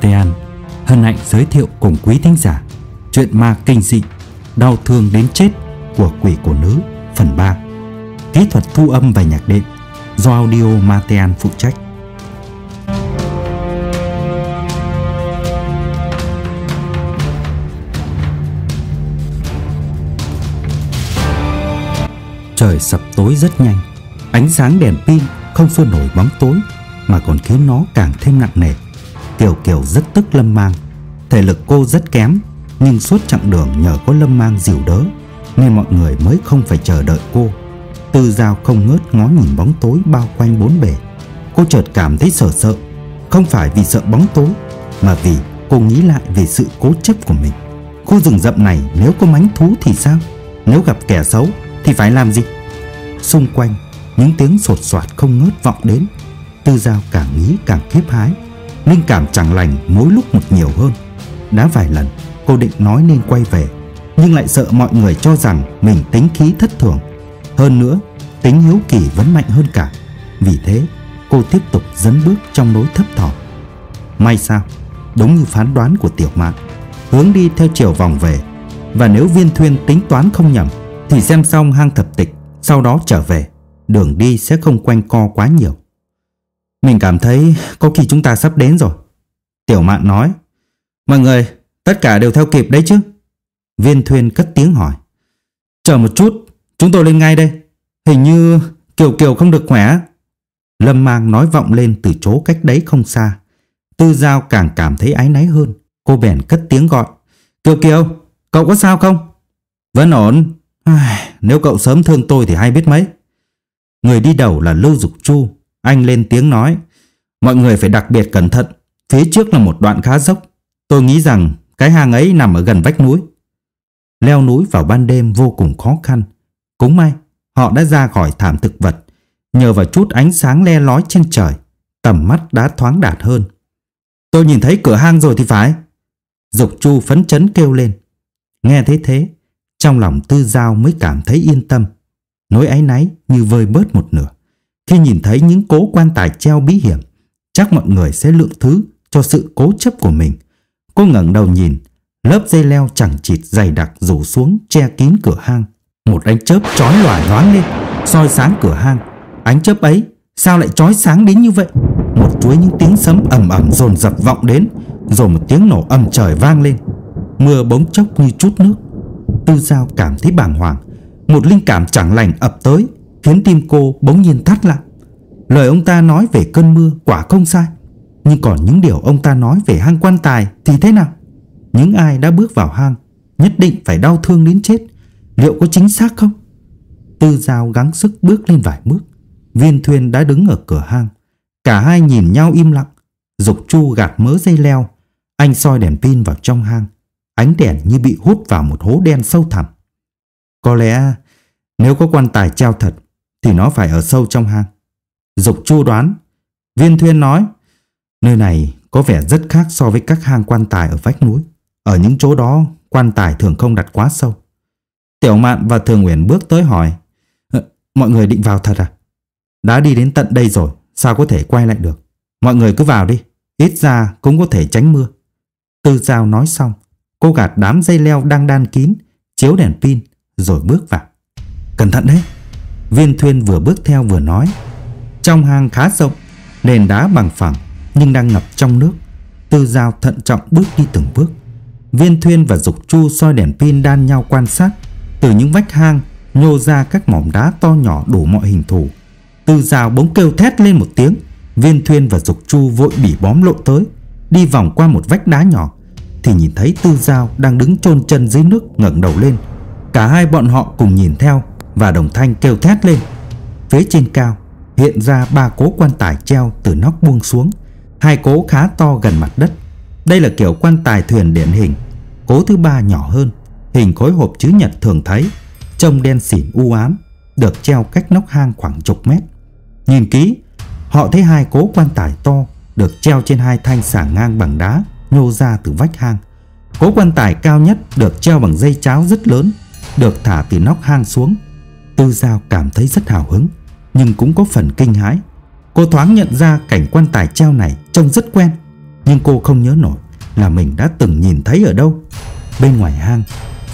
Matean hân hạnh giới thiệu cùng quý thính giả chuyện ma kinh dị, đau thương đến chết của quỷ cổ nữ, phần 3 kỹ thuật thu âm và nhạc đệm do audio Matean phụ trách. Trời sập tối rất nhanh. Ánh sáng đèn pin không xua nổi bóng tối, Mà còn khiến nó càng thêm nặng nề. Kiều Kiều rất tức Lâm Mang. Thể lực cô rất kém, Nhưng suốt chặng đường nhờ có Lâm Mang dìu đỡ, Nên mọi người mới không phải chờ đợi cô. Tư Giao không ngớt ngó nhìn bóng tối bao quanh bốn bề Cô chợt cảm thấy sợ sợ, Không phải vì sợ bóng tối, Mà vì cô nghĩ lại về sự cố chấp của mình. Khu rừng rậm này nếu có mánh thú thì sao? Nếu gặp kẻ xấu thì phải làm gì? Xung quanh, những tiếng sột soạt không ngớt vọng đến. Tư Giao càng nghĩ càng khiếp hái Linh cảm chẳng lành mỗi lúc một nhiều hơn. Đã vài lần, cô định nói nên quay về, Nhưng lại sợ mọi người cho rằng mình tính khí thất thường. Hơn nữa, tính hiếu kỳ vẫn mạnh hơn cả. Vì thế, cô tiếp tục dấn bước trong lối thấp thỏm. May sao, Đúng như phán đoán của tiểu mạn, Hướng đi theo chiều vòng về. Và nếu viên thuyên tính toán không nhầm, Thì xem xong hang thập tịch, Sau đó trở về, Đường đi sẽ không quanh co quá nhiều mình cảm thấy có khi chúng ta sắp đến rồi. Tiểu mạn nói. Mọi người, tất cả đều theo kịp đấy chứ? Viên thuyền cất tiếng hỏi. Chờ một chút, chúng tôi lên ngay đây. Hình như Kiều Kiều không được khỏe. Lâm Mang nói vọng lên từ chỗ cách đấy không xa. Tư Giao càng cảm thấy áy náy hơn. Cô bèn cất tiếng gọi. Kiều Kiều, cậu có sao không? Vẫn ổn. Nếu cậu sớm thương tôi thì hay biết mấy. Người đi đầu là Lưu Dục Chu anh lên tiếng nói, Mọi người phải đặc biệt cẩn thận. Phía trước là một đoạn khá dốc. Tôi nghĩ rằng cái hang ấy nằm ở gần vách núi. Leo núi vào ban đêm vô cùng khó khăn. Cũng may, Họ đã ra khỏi thảm thực vật, Nhờ vào chút ánh sáng le lói trên trời, Tầm mắt đã thoáng đạt hơn. Tôi nhìn thấy cửa hang rồi thì phải. Dục chu phấn chấn kêu lên. Nghe thấy thế, Trong lòng tư giao mới cảm thấy yên tâm. Nỗi áy náy như vơi bớt một nửa khi nhìn thấy những cố quan tài treo bí hiểm, chắc mọi người sẽ lượng thứ cho sự cố chấp của mình. Cô ngẩng đầu nhìn, lớp dây leo chẳng chịt dày đặc rủ xuống che kín cửa hang. Một ánh chớp chói lòa nhoáng lên, soi sáng cửa hang. Ánh chớp ấy sao lại chói sáng đến như vậy? Một chuỗi những tiếng sấm ầm ầm dồn dập vọng đến, rồi một tiếng nổ âm trời vang lên. Mưa bỗng chốc như chút nước. Tư Giao cảm thấy bàng hoàng, một linh cảm chẳng lành ập tới, khiến tim cô bỗng nhiên thắt lại. Lời ông ta nói về cơn mưa quả không sai, nhưng còn những điều ông ta nói về hang quan tài thì thế nào? Những ai đã bước vào hang nhất định phải đau thương đến chết, liệu có chính xác không? Tư Giao gắng sức bước lên vài bước, Viên Thuyền đã đứng ở cửa hang. Cả hai nhìn nhau im lặng, Dục Chu gạt mớ dây leo, anh soi đèn pin vào trong hang. Ánh đèn như bị hút vào một hố đen sâu thẳm. Có lẽ nếu có quan tài treo thật thì nó phải ở sâu trong hang. Dục chu đoán, viên thuyên nói, nơi này có vẻ rất khác so với các hang quan tài ở vách núi. Ở những chỗ đó, quan tài thường không đặt quá sâu. Tiểu mạn và thường nguyện bước tới hỏi, ờ, mọi người định vào thật à? Đã đi đến tận đây rồi, sao có thể quay lại được? Mọi người cứ vào đi, ít ra cũng có thể tránh mưa. Tư Giao nói xong, cô gạt đám dây leo đang đan kín, chiếu đèn pin, rồi bước vào. Cẩn thận đấy! Viên Thuyên vừa bước theo vừa nói. Trong hang khá rộng, Nền đá bằng phẳng Nhưng đang ngập trong nước. Tư Giao thận trọng bước đi từng bước. Viên Thuyên và Dục Chu soi đèn pin đan nhau quan sát. Từ những vách hang, Nhô ra các mỏm đá to nhỏ đủ mọi hình thù. Tư Giao bỗng kêu thét lên một tiếng. Viên Thuyên và Dục Chu vội bỉ bóm lộ tới. Đi vòng qua một vách đá nhỏ, Thì nhìn thấy Tư Giao đang đứng chôn chân dưới nước ngẩng đầu lên. Cả hai bọn họ cùng nhìn theo và đồng thanh kêu thét lên. Phía trên cao hiện ra ba cố quan tài treo từ nóc buông xuống, hai cố khá to gần mặt đất. Đây là kiểu quan tài thuyền điển hình. Cố thứ ba nhỏ hơn, hình khối hộp chữ nhật thường thấy, trông đen xỉn u ám, được treo cách nóc hang khoảng chục mét. Nhìn kỹ, họ thấy hai cố quan tài to được treo trên hai thanh sảng ngang bằng đá nhô ra từ vách hang. Cố quan tài cao nhất được treo bằng dây cháo rất lớn, được thả từ nóc hang xuống Tư Giao cảm thấy rất hào hứng Nhưng cũng có phần kinh hãi Cô thoáng nhận ra cảnh quan tài treo này trông rất quen Nhưng cô không nhớ nổi là mình đã từng nhìn thấy ở đâu. Bên ngoài hang,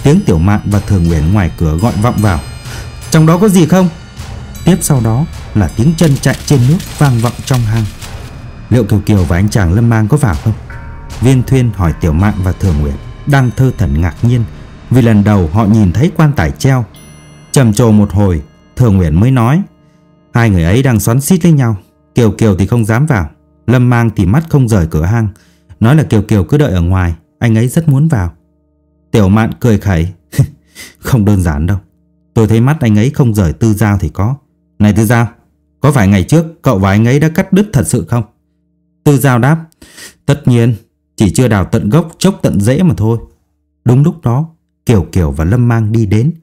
tiếng Tiểu Mạn và Thường Uyển ngoài cửa gọi vọng vào. Trong đó có gì không? Tiếp sau đó là tiếng chân chạy trên nước vang vọng trong hang. Liệu Kiều Kiều và anh chàng Lâm Mang có vào không? Viên Thuyên hỏi Tiểu Mạn và Thường Nguyệt đang thơ thần ngạc nhiên vì lần đầu họ nhìn thấy quan tài treo. Trầm trồ một hồi, Thường Nguyễn mới nói Hai người ấy đang xoắn xít với nhau Kiều Kiều thì không dám vào Lâm Mang thì mắt không rời cửa hang Nói là Kiều Kiều cứ đợi ở ngoài Anh ấy rất muốn vào. Tiểu Mạn cười khẩy Không đơn giản đâu Tôi thấy mắt anh ấy không rời Tư Giao thì có. Này Tư Giao Có phải ngày trước cậu và anh ấy đã cắt đứt thật sự không? Tư Giao đáp Tất nhiên Chỉ chưa đào tận gốc chốc tận rễ mà thôi. Đúng lúc đó Kiều Kiều và Lâm Mang đi đến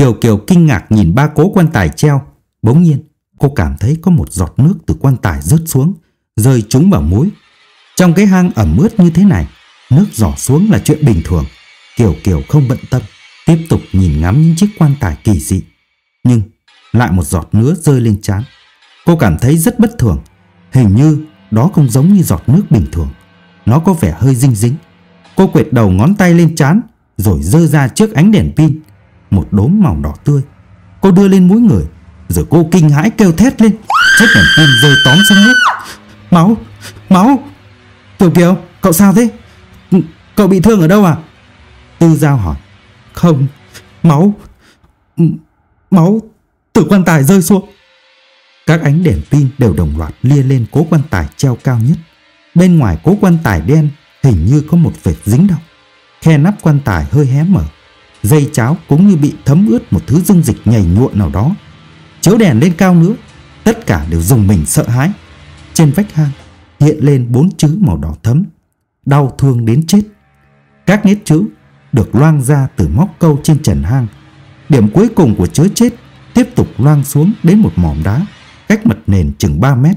Kiều Kiều kinh ngạc nhìn ba cố quan tài treo. Bỗng nhiên, cô cảm thấy có một giọt nước từ quan tài rớt xuống, Rơi trúng vào mũi. Trong cái hang ẩm ướt như thế này, Nước giỏ xuống là chuyện bình thường. Kiều Kiều không bận tâm, Tiếp tục nhìn ngắm những chiếc quan tài kỳ dị. Nhưng lại một giọt nước rơi lên trán. Cô cảm thấy rất bất thường. Hình như đó không giống như giọt nước bình thường. Nó có vẻ hơi dinh dính. Cô quệt đầu ngón tay lên trán, Rồi dơ ra trước ánh đèn pin. Một đốm màu đỏ tươi. Cô đưa lên mũi người Rồi cô kinh hãi kêu thét lên. Chết đèn pin rơi tóm xuống nước. Máu, máu! Kiều Kiều, cậu sao thế? Cậu bị thương ở đâu à? Tư Giao hỏi. Không, máu Máu từ quan tài rơi xuống. Các ánh đèn pin đều đồng loạt lia lên cố quan tài treo cao nhất. Bên ngoài cố quan tài đen Hình như có một vệt dính đau Khe nắp quan tài hơi hé mở. Dây cháo cũng như bị thấm ướt một thứ dung dịch nhảy nhụa nào đó. Chiếu đèn lên cao nữa Tất cả đều dùng mình sợ hãi. Trên vách hang hiện lên bốn chữ màu đỏ thấm. Đau thương đến chết. Các nét chữ được loang ra từ móc câu trên trần hang. Điểm cuối cùng của chớ chết tiếp tục loang xuống đến một mỏm đá cách mặt nền chừng 3 mét.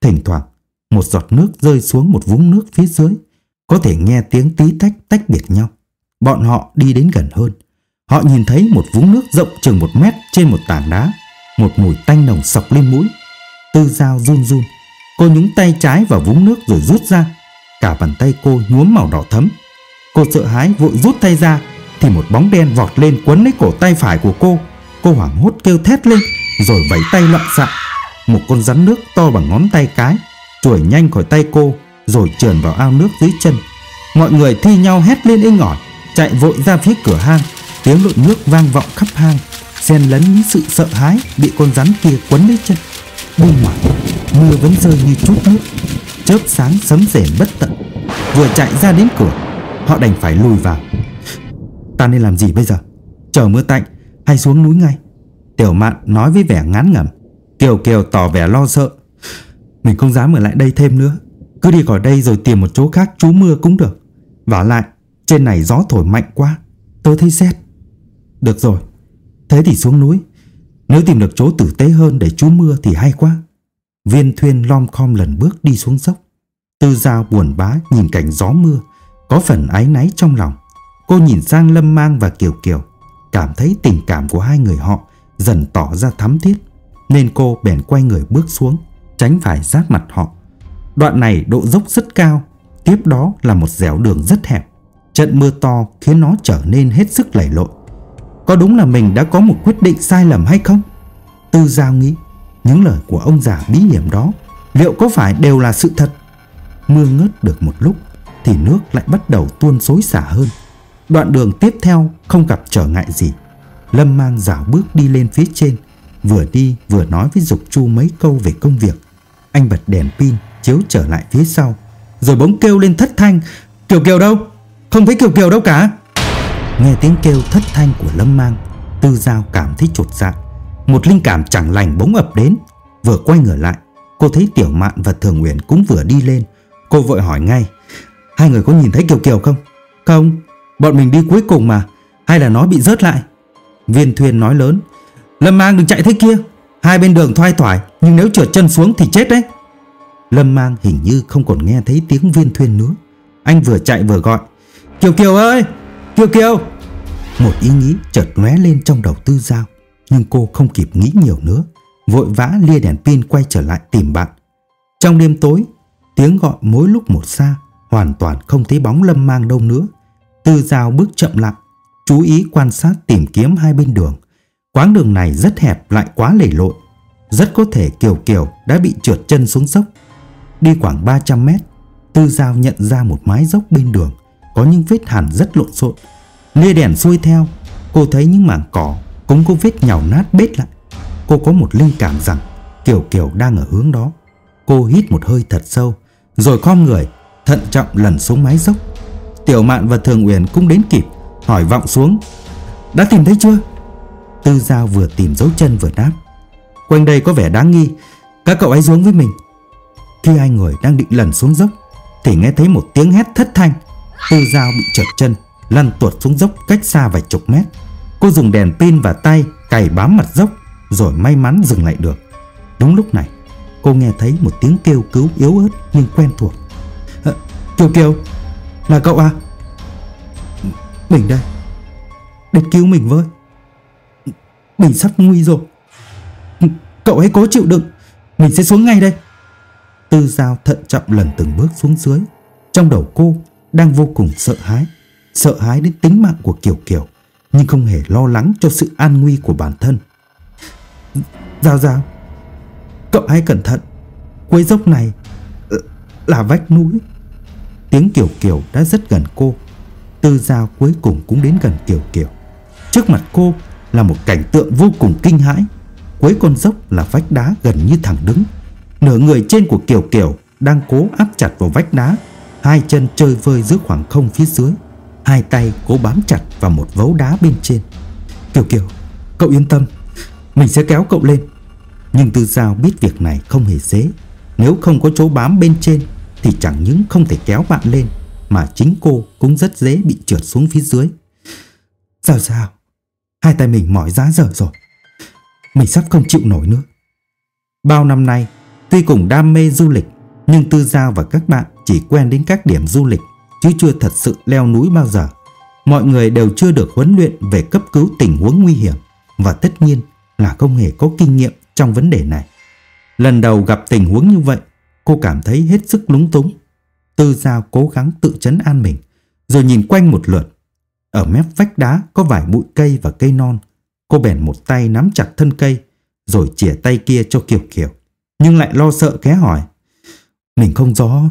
Thỉnh thoảng, một giọt nước rơi xuống một vũng nước phía dưới, có thể nghe tiếng tí tách tách biệt nhau. Bọn họ đi đến gần hơn. Họ nhìn thấy một vũng nước rộng chừng một mét trên một tảng đá, một mùi tanh nồng sọc lên mũi. Tư dao run run, cô nhúng tay trái vào vũng nước rồi rút ra. Cả bàn tay cô nhuốm màu đỏ thấm. Cô sợ hãi vội rút tay ra thì một bóng đen vọt lên quấn lấy cổ tay phải của cô. Cô hoảng hốt kêu thét lên rồi vẫy tay loạn xạ. Một con rắn nước to bằng ngón tay cái chuổi nhanh khỏi tay cô rồi trườn vào ao nước dưới chân. Mọi người thi nhau hét lên inh ỏi, chạy vội ra phía cửa hang. Tiếng lội nước vang vọng khắp hang, xen lẫn những sự sợ hãi bị con rắn kia quấn lấy chân. Bên ngoài, mưa vẫn rơi như chút nước, chớp sáng sấm rền bất tận. Vừa chạy ra đến cửa, họ đành phải lùi vào. Ta nên làm gì bây giờ? Chờ mưa tạnh hay xuống núi ngay? Tiểu Mạn nói với vẻ ngán ngẩm. Kiều Kiều tỏ vẻ lo sợ. Mình không dám ở lại đây thêm nữa. Cứ đi khỏi đây rồi tìm một chỗ khác trú mưa cũng được. Và lại, trên này gió thổi mạnh quá. Tôi thấy rét. Được rồi, thế thì xuống núi. Nếu tìm được chỗ tử tế hơn để trú mưa thì hay quá. Viên thuyên lom khom lần bước đi xuống dốc. Tư Giao buồn bá nhìn cảnh gió mưa, có phần áy náy trong lòng. Cô nhìn sang Lâm Mang và Kiều Kiều, cảm thấy tình cảm của hai người họ dần tỏ ra thắm thiết, nên cô bèn quay người bước xuống, tránh phải sát mặt họ. Đoạn này độ dốc rất cao, tiếp đó là một dẻo đường rất hẹp. Trận mưa to khiến nó trở nên hết sức lầy lội. Có đúng là mình đã có một quyết định sai lầm hay không? Tư Giao nghĩ, những lời của ông già bí hiểm đó liệu có phải đều là sự thật? Mưa ngớt được một lúc thì nước lại bắt đầu tuôn xối xả hơn. Đoạn đường tiếp theo không gặp trở ngại gì. Lâm mang dạo bước đi lên phía trên, vừa đi vừa nói với Dục Chu mấy câu về công việc. Anh bật đèn pin chiếu trở lại phía sau, rồi bỗng kêu lên thất thanh, "Kiều Kiều đâu? Không thấy Kiều Kiều đâu cả." Nghe tiếng kêu thất thanh của Lâm Mang, Tư Giao cảm thấy chột dạ. Một linh cảm chẳng lành bỗng ập đến, vừa quay người lại, cô thấy Tiểu Mạn và Thường Uyển cũng vừa đi lên. Cô vội hỏi ngay, "Hai người có nhìn thấy Kiều Kiều không?" "Không, bọn mình đi cuối cùng mà, hay là nó bị rớt lại?" Viên Thuyền nói lớn, "Lâm Mang đừng chạy thế kia, hai bên đường thoai thoải, nhưng nếu trượt chân xuống thì chết đấy." Lâm Mang hình như không còn nghe thấy tiếng Viên Thuyền nữa. Anh vừa chạy vừa gọi, "Kiều Kiều ơi, Kiều Kiều!" Một ý nghĩ chợt lóe lên trong đầu Tư Giao, nhưng cô không kịp nghĩ nhiều nữa, vội vã lia đèn pin quay trở lại tìm bạn. Trong đêm tối, tiếng gọi mỗi lúc một xa, hoàn toàn không thấy bóng lâm mang đâu nữa. Tư Giao bước chậm lại, chú ý quan sát tìm kiếm hai bên đường. Quãng đường này rất hẹp lại quá lầy lội. Rất có thể Kiều Kiều đã bị trượt chân xuống dốc. Đi khoảng 300 mét, Tư Giao nhận ra một mái dốc bên đường có những vết hẳn rất lộn xộn. Lia đèn xuôi theo, cô thấy những mảng cỏ cũng có vết nhào nát bết lại. Cô có một linh cảm rằng Kiều Kiều đang ở hướng đó. Cô hít một hơi thật sâu, rồi khom người, thận trọng lần xuống mái dốc. Tiểu Mạn và Thường Uyển cũng đến kịp, hỏi vọng xuống. Đã tìm thấy chưa? Tư Giao vừa tìm dấu chân vừa đáp. Quanh đây có vẻ đáng nghi, các cậu ấy xuống với mình. Khi hai người đang định lần xuống dốc, thì nghe thấy một tiếng hét thất thanh. Tư Giao bị trượt chân, lăn tuột xuống dốc cách xa vài chục mét. Cô dùng đèn pin và tay cày bám mặt dốc, rồi may mắn dừng lại được. Đúng lúc này, cô nghe thấy một tiếng kêu cứu yếu ớt nhưng quen thuộc. À, Kiều Kiều, là cậu à? Mình đây, đến cứu mình với. Mình sắp nguy rồi. Cậu hãy cố chịu đựng, mình sẽ xuống ngay đây. Tư Giao thận trọng lần từng bước xuống dưới. Trong đầu cô đang vô cùng sợ hãi, sợ hãi đến tính mạng của Kiều Kiều, nhưng không hề lo lắng cho sự an nguy của bản thân. Giao Giao, Cậu hãy cẩn thận. Cuối dốc này ờ, Là vách núi. Tiếng Kiều Kiều đã rất gần cô. Tư Giao cuối cùng cũng đến gần Kiều Kiều. Trước mặt cô là một cảnh tượng vô cùng kinh hãi. Cuối con dốc là vách đá gần như thẳng đứng. Nửa người trên của Kiều Kiều Đang cố áp chặt vào vách đá. Hai chân chơi vơi giữa khoảng không phía dưới. Hai tay cố bám chặt vào một vấu đá bên trên. Kiều Kiều Cậu yên tâm, Mình sẽ kéo cậu lên. Nhưng Tư Giao biết việc này không hề dễ. Nếu không có chỗ bám bên trên, Thì chẳng những không thể kéo bạn lên, Mà chính cô cũng rất dễ bị trượt xuống phía dưới. Giao Giao, Hai tay mình mỏi giá dở rồi. Mình sắp không chịu nổi nữa. Bao năm nay, Tuy cùng đam mê du lịch nhưng Tư Giao và các bạn chỉ quen đến các điểm du lịch Chứ chưa thật sự leo núi bao giờ Mọi người đều chưa được huấn luyện về cấp cứu tình huống nguy hiểm Và tất nhiên là không hề có kinh nghiệm trong vấn đề này. Lần đầu gặp tình huống như vậy, cô cảm thấy hết sức lúng túng. Tư Giao cố gắng tự chấn an mình, rồi nhìn quanh một lượt. Ở mép vách đá có vài bụi cây và cây non. Cô bèn một tay nắm chặt thân cây, rồi chỉa tay kia cho Kiều Kiều. Nhưng lại lo sợ ké hỏi. Mình không rõ,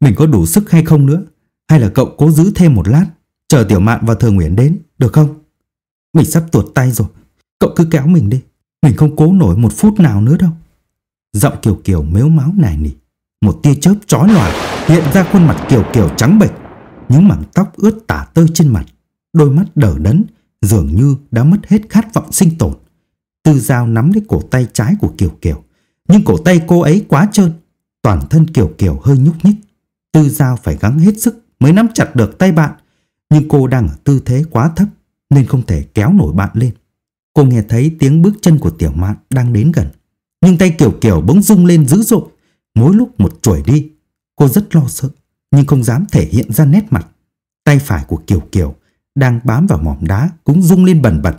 mình có đủ sức hay không nữa? Hay là cậu cố giữ thêm một lát, chờ Tiểu Mạn và thừa Nguyễn đến, được không? Mình sắp tuột tay rồi, cậu cứ kéo mình đi. Mình không cố nổi một phút nào nữa đâu. Giọng Kiều Kiều mếu máu nài nỉ. Một tia chớp chói lòa hiện ra khuôn mặt Kiều Kiều trắng bệch. Những mảng tóc ướt tả tơi trên mặt. Đôi mắt đờ đẫn dường như đã mất hết khát vọng sinh tồn. Tư Giao nắm lấy cổ tay trái của Kiều Kiều. Nhưng cổ tay cô ấy quá trơn. Toàn thân Kiều Kiều hơi nhúc nhích. Tư Giao phải gắng hết sức mới nắm chặt được tay bạn. Nhưng cô đang ở tư thế quá thấp nên không thể kéo nổi bạn lên. Cô nghe thấy tiếng bước chân của Tiểu Mạn đang đến gần. Nhưng tay Kiều Kiều bỗng rung lên dữ dội. Mỗi lúc một chuỗi đi. Cô rất lo sợ, nhưng không dám thể hiện ra nét mặt. Tay phải của Kiều Kiều đang bám vào mỏm đá cũng rung lên bần bật.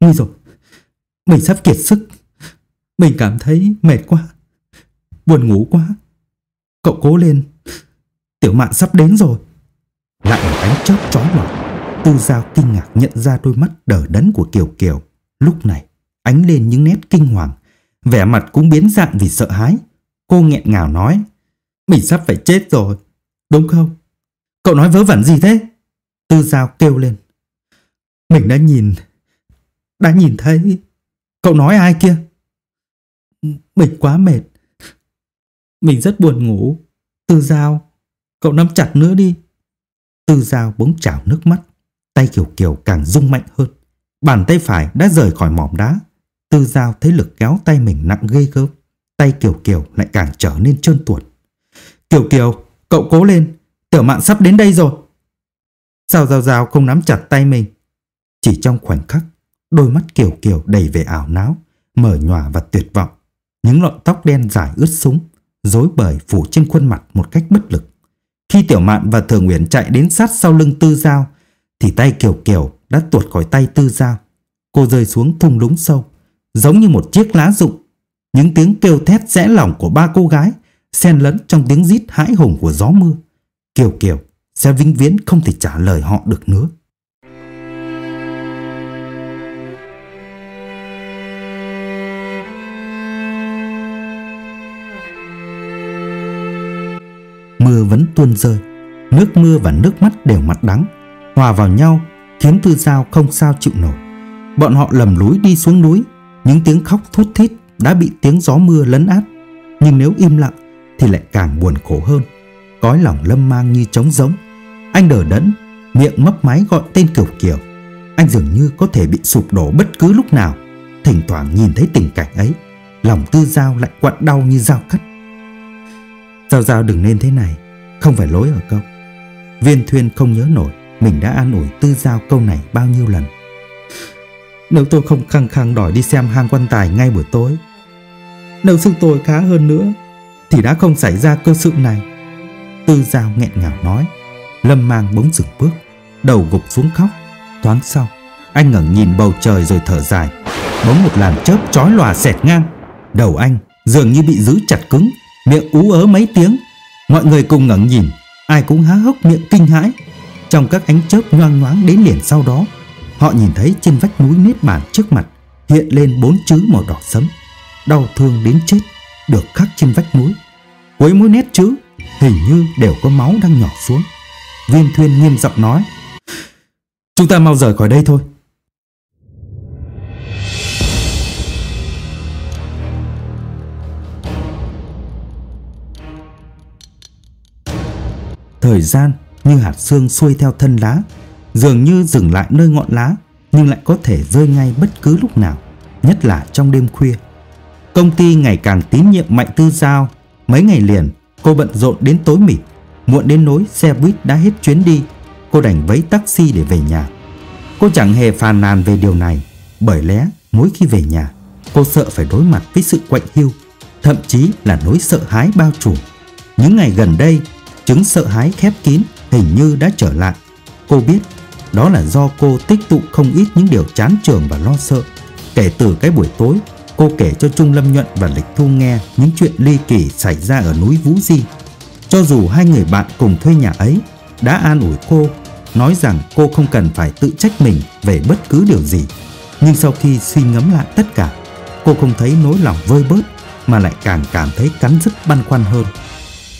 Nguy rồi, mình sắp kiệt sức. Mình cảm thấy mệt quá, buồn ngủ quá. Cậu cố lên, Tiểu Mạn sắp đến rồi. Lại một ánh chớp chói lọi Tư Giao kinh ngạc nhận ra đôi mắt đờ đẫn của Kiều Kiều. Lúc này, ánh lên những nét kinh hoàng. Vẻ mặt cũng biến dạng vì sợ hãi. Cô nghẹn ngào nói. Mình sắp phải chết rồi. Đúng không? Cậu nói vớ vẩn gì thế? Tư Giao kêu lên. Mình đã nhìn. Đã nhìn thấy. Cậu nói ai kia? Mình quá mệt. Mình rất buồn ngủ. Tư Giao, cậu nắm chặt nữa đi. Tư Giao bỗng trào nước mắt. Tay Kiều Kiều càng rung mạnh hơn. Bàn tay phải đã rời khỏi mỏm đá. Tư Giao thấy lực kéo tay mình nặng ghê gớm. Tay Kiều Kiều lại càng trở nên trơn tuột. Kiều Kiều, cậu cố lên. Tiểu mạn sắp đến đây rồi. Sao Giao Giao không nắm chặt tay mình? Chỉ trong khoảnh khắc, đôi mắt Kiều Kiều đầy vẻ ảo não, mở nhòa và tuyệt vọng. Những lọn tóc đen dài ướt súng, rối bời phủ trên khuôn mặt một cách bất lực. Khi Tiểu Mạn và Thường Nguyễn chạy đến sát sau lưng Tư Giao, thì tay Kiều Kiều đã tuột khỏi tay Tư Giao. Cô rơi xuống thung lũng sâu, giống như một chiếc lá rụng. Những tiếng kêu thét rẽ lòng của ba cô gái xen lẫn trong tiếng rít hãi hùng của gió mưa. Kiều Kiều sẽ vĩnh viễn không thể trả lời họ được nữa. Tuôn rơi, nước mưa và nước mắt đều mặt đắng, hòa vào nhau khiến Tư Giao không sao chịu nổi. Bọn họ lầm lũi đi xuống núi, những tiếng khóc thút thít đã bị tiếng gió mưa lấn át. Nhưng nếu im lặng thì lại càng buồn khổ hơn. Cõi lòng lâm mang như trống giống. Anh đờ đẫn, miệng mấp máy gọi tên Kiều Kiều. Anh dường như có thể bị sụp đổ bất cứ lúc nào. Thỉnh thoảng nhìn thấy tình cảnh ấy, lòng Tư Giao lại quặn đau như dao cắt. Giao Giao đừng nên thế này, không phải lỗi ở câu. Viên Thuyên không nhớ nổi mình đã an ủi Tư Giao câu này bao nhiêu lần. Nếu tôi không khăng khăng đòi đi xem hang quan tài ngay buổi tối, Nếu sức tôi khá hơn nữa, Thì đã không xảy ra cơ sự này. Tư Giao nghẹn ngào nói. Lâm mang bỗng dừng bước, Đầu gục xuống khóc. Thoáng sau, Anh ngẩng nhìn bầu trời rồi thở dài. Bỗng một làn chớp chói lòa xẹt ngang. Đầu anh dường như bị giữ chặt cứng, Miệng ú ớ mấy tiếng. Mọi người cùng ngẩng nhìn Ai cũng há hốc miệng kinh hãi Trong các ánh chớp nhoang nhoáng đến liền sau đó Họ nhìn thấy trên vách núi nếp bản trước mặt hiện lên bốn chữ màu đỏ sẫm, đau thương đến chết được khắc trên vách núi. Cuối mỗi nét chữ hình như đều có máu đang nhỏ xuống. Viên Thuyên nghiêm giọng nói: "Chúng ta mau rời khỏi đây thôi." Thời gian như hạt xương xuôi theo thân lá dường như dừng lại nơi ngọn lá nhưng lại có thể rơi ngay bất cứ lúc nào, nhất là trong đêm khuya. Công ty ngày càng tín nhiệm Mạnh Tư Giao, mấy ngày liền cô bận rộn đến tối mịt, muộn đến nỗi xe buýt đã hết chuyến đi, cô đành vấy taxi để về nhà. Cô chẳng hề phàn nàn về điều này, bởi lẽ mỗi khi về nhà, cô sợ phải đối mặt với sự quạnh hiu, thậm chí là nỗi sợ hãi bao trùm. Những ngày gần đây, chứng sợ hãi khép kín hình như đã trở lại. Cô biết đó là do cô tích tụ không ít những điều chán trường và lo sợ. Kể từ cái buổi tối, cô kể cho Trung Lâm Nhuận và Lịch Thu nghe những chuyện ly kỳ xảy ra ở núi Vũ Di. Cho dù hai người bạn cùng thuê nhà ấy đã an ủi cô, nói rằng cô không cần phải tự trách mình về bất cứ điều gì. Nhưng sau khi suy ngẫm lại tất cả, cô không thấy nỗi lòng vơi bớt mà lại càng cảm thấy cắn rứt băn khoăn hơn.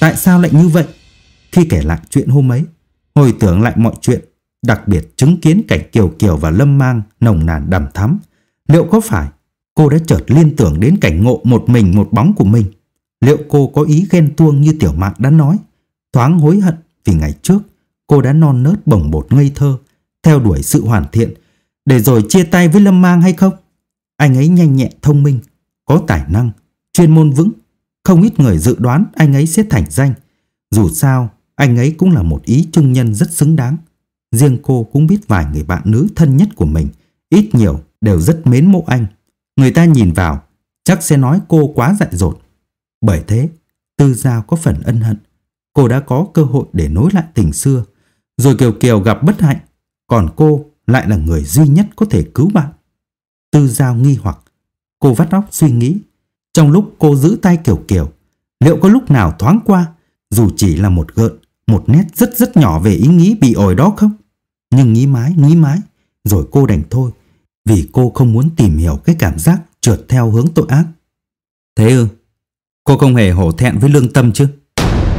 Tại sao lại như vậy? Khi kể lại chuyện hôm ấy, hồi tưởng lại mọi chuyện đặc biệt chứng kiến cảnh Kiều Kiều và Lâm Mang nồng nàn đầm thắm. Liệu có phải cô đã chợt liên tưởng đến cảnh ngộ một mình một bóng của mình? Liệu cô có ý ghen tuông như Tiểu Mạn đã nói? Thoáng hối hận vì ngày trước cô đã non nớt bồng bột ngây thơ, theo đuổi sự hoàn thiện, để rồi chia tay với Lâm Mang hay không? Anh ấy nhanh nhẹn thông minh, có tài năng, chuyên môn vững. Không ít người dự đoán anh ấy sẽ thành danh. Dù sao, anh ấy cũng là một ý trung nhân rất xứng đáng. Riêng cô cũng biết vài người bạn nữ thân nhất của mình, ít nhiều đều rất mến mộ anh. Người ta nhìn vào, chắc sẽ nói cô quá dại dột. Bởi thế, Tư Giao có phần ân hận. Cô đã có cơ hội để nối lại tình xưa. Rồi Kiều Kiều gặp bất hạnh, còn cô lại là người duy nhất có thể cứu bạn. Tư Giao nghi hoặc, cô vắt óc suy nghĩ. Trong lúc cô giữ tay Kiều Kiều, liệu có lúc nào thoáng qua, dù chỉ là một gợn, một nét rất rất nhỏ về ý nghĩ bị ổi đó không? Nhưng nghĩ mãi, nghĩ mãi, rồi cô đành thôi, vì cô không muốn tìm hiểu cái cảm giác trượt theo hướng tội ác. Thế ư? Cô không hề hổ thẹn với lương tâm chứ?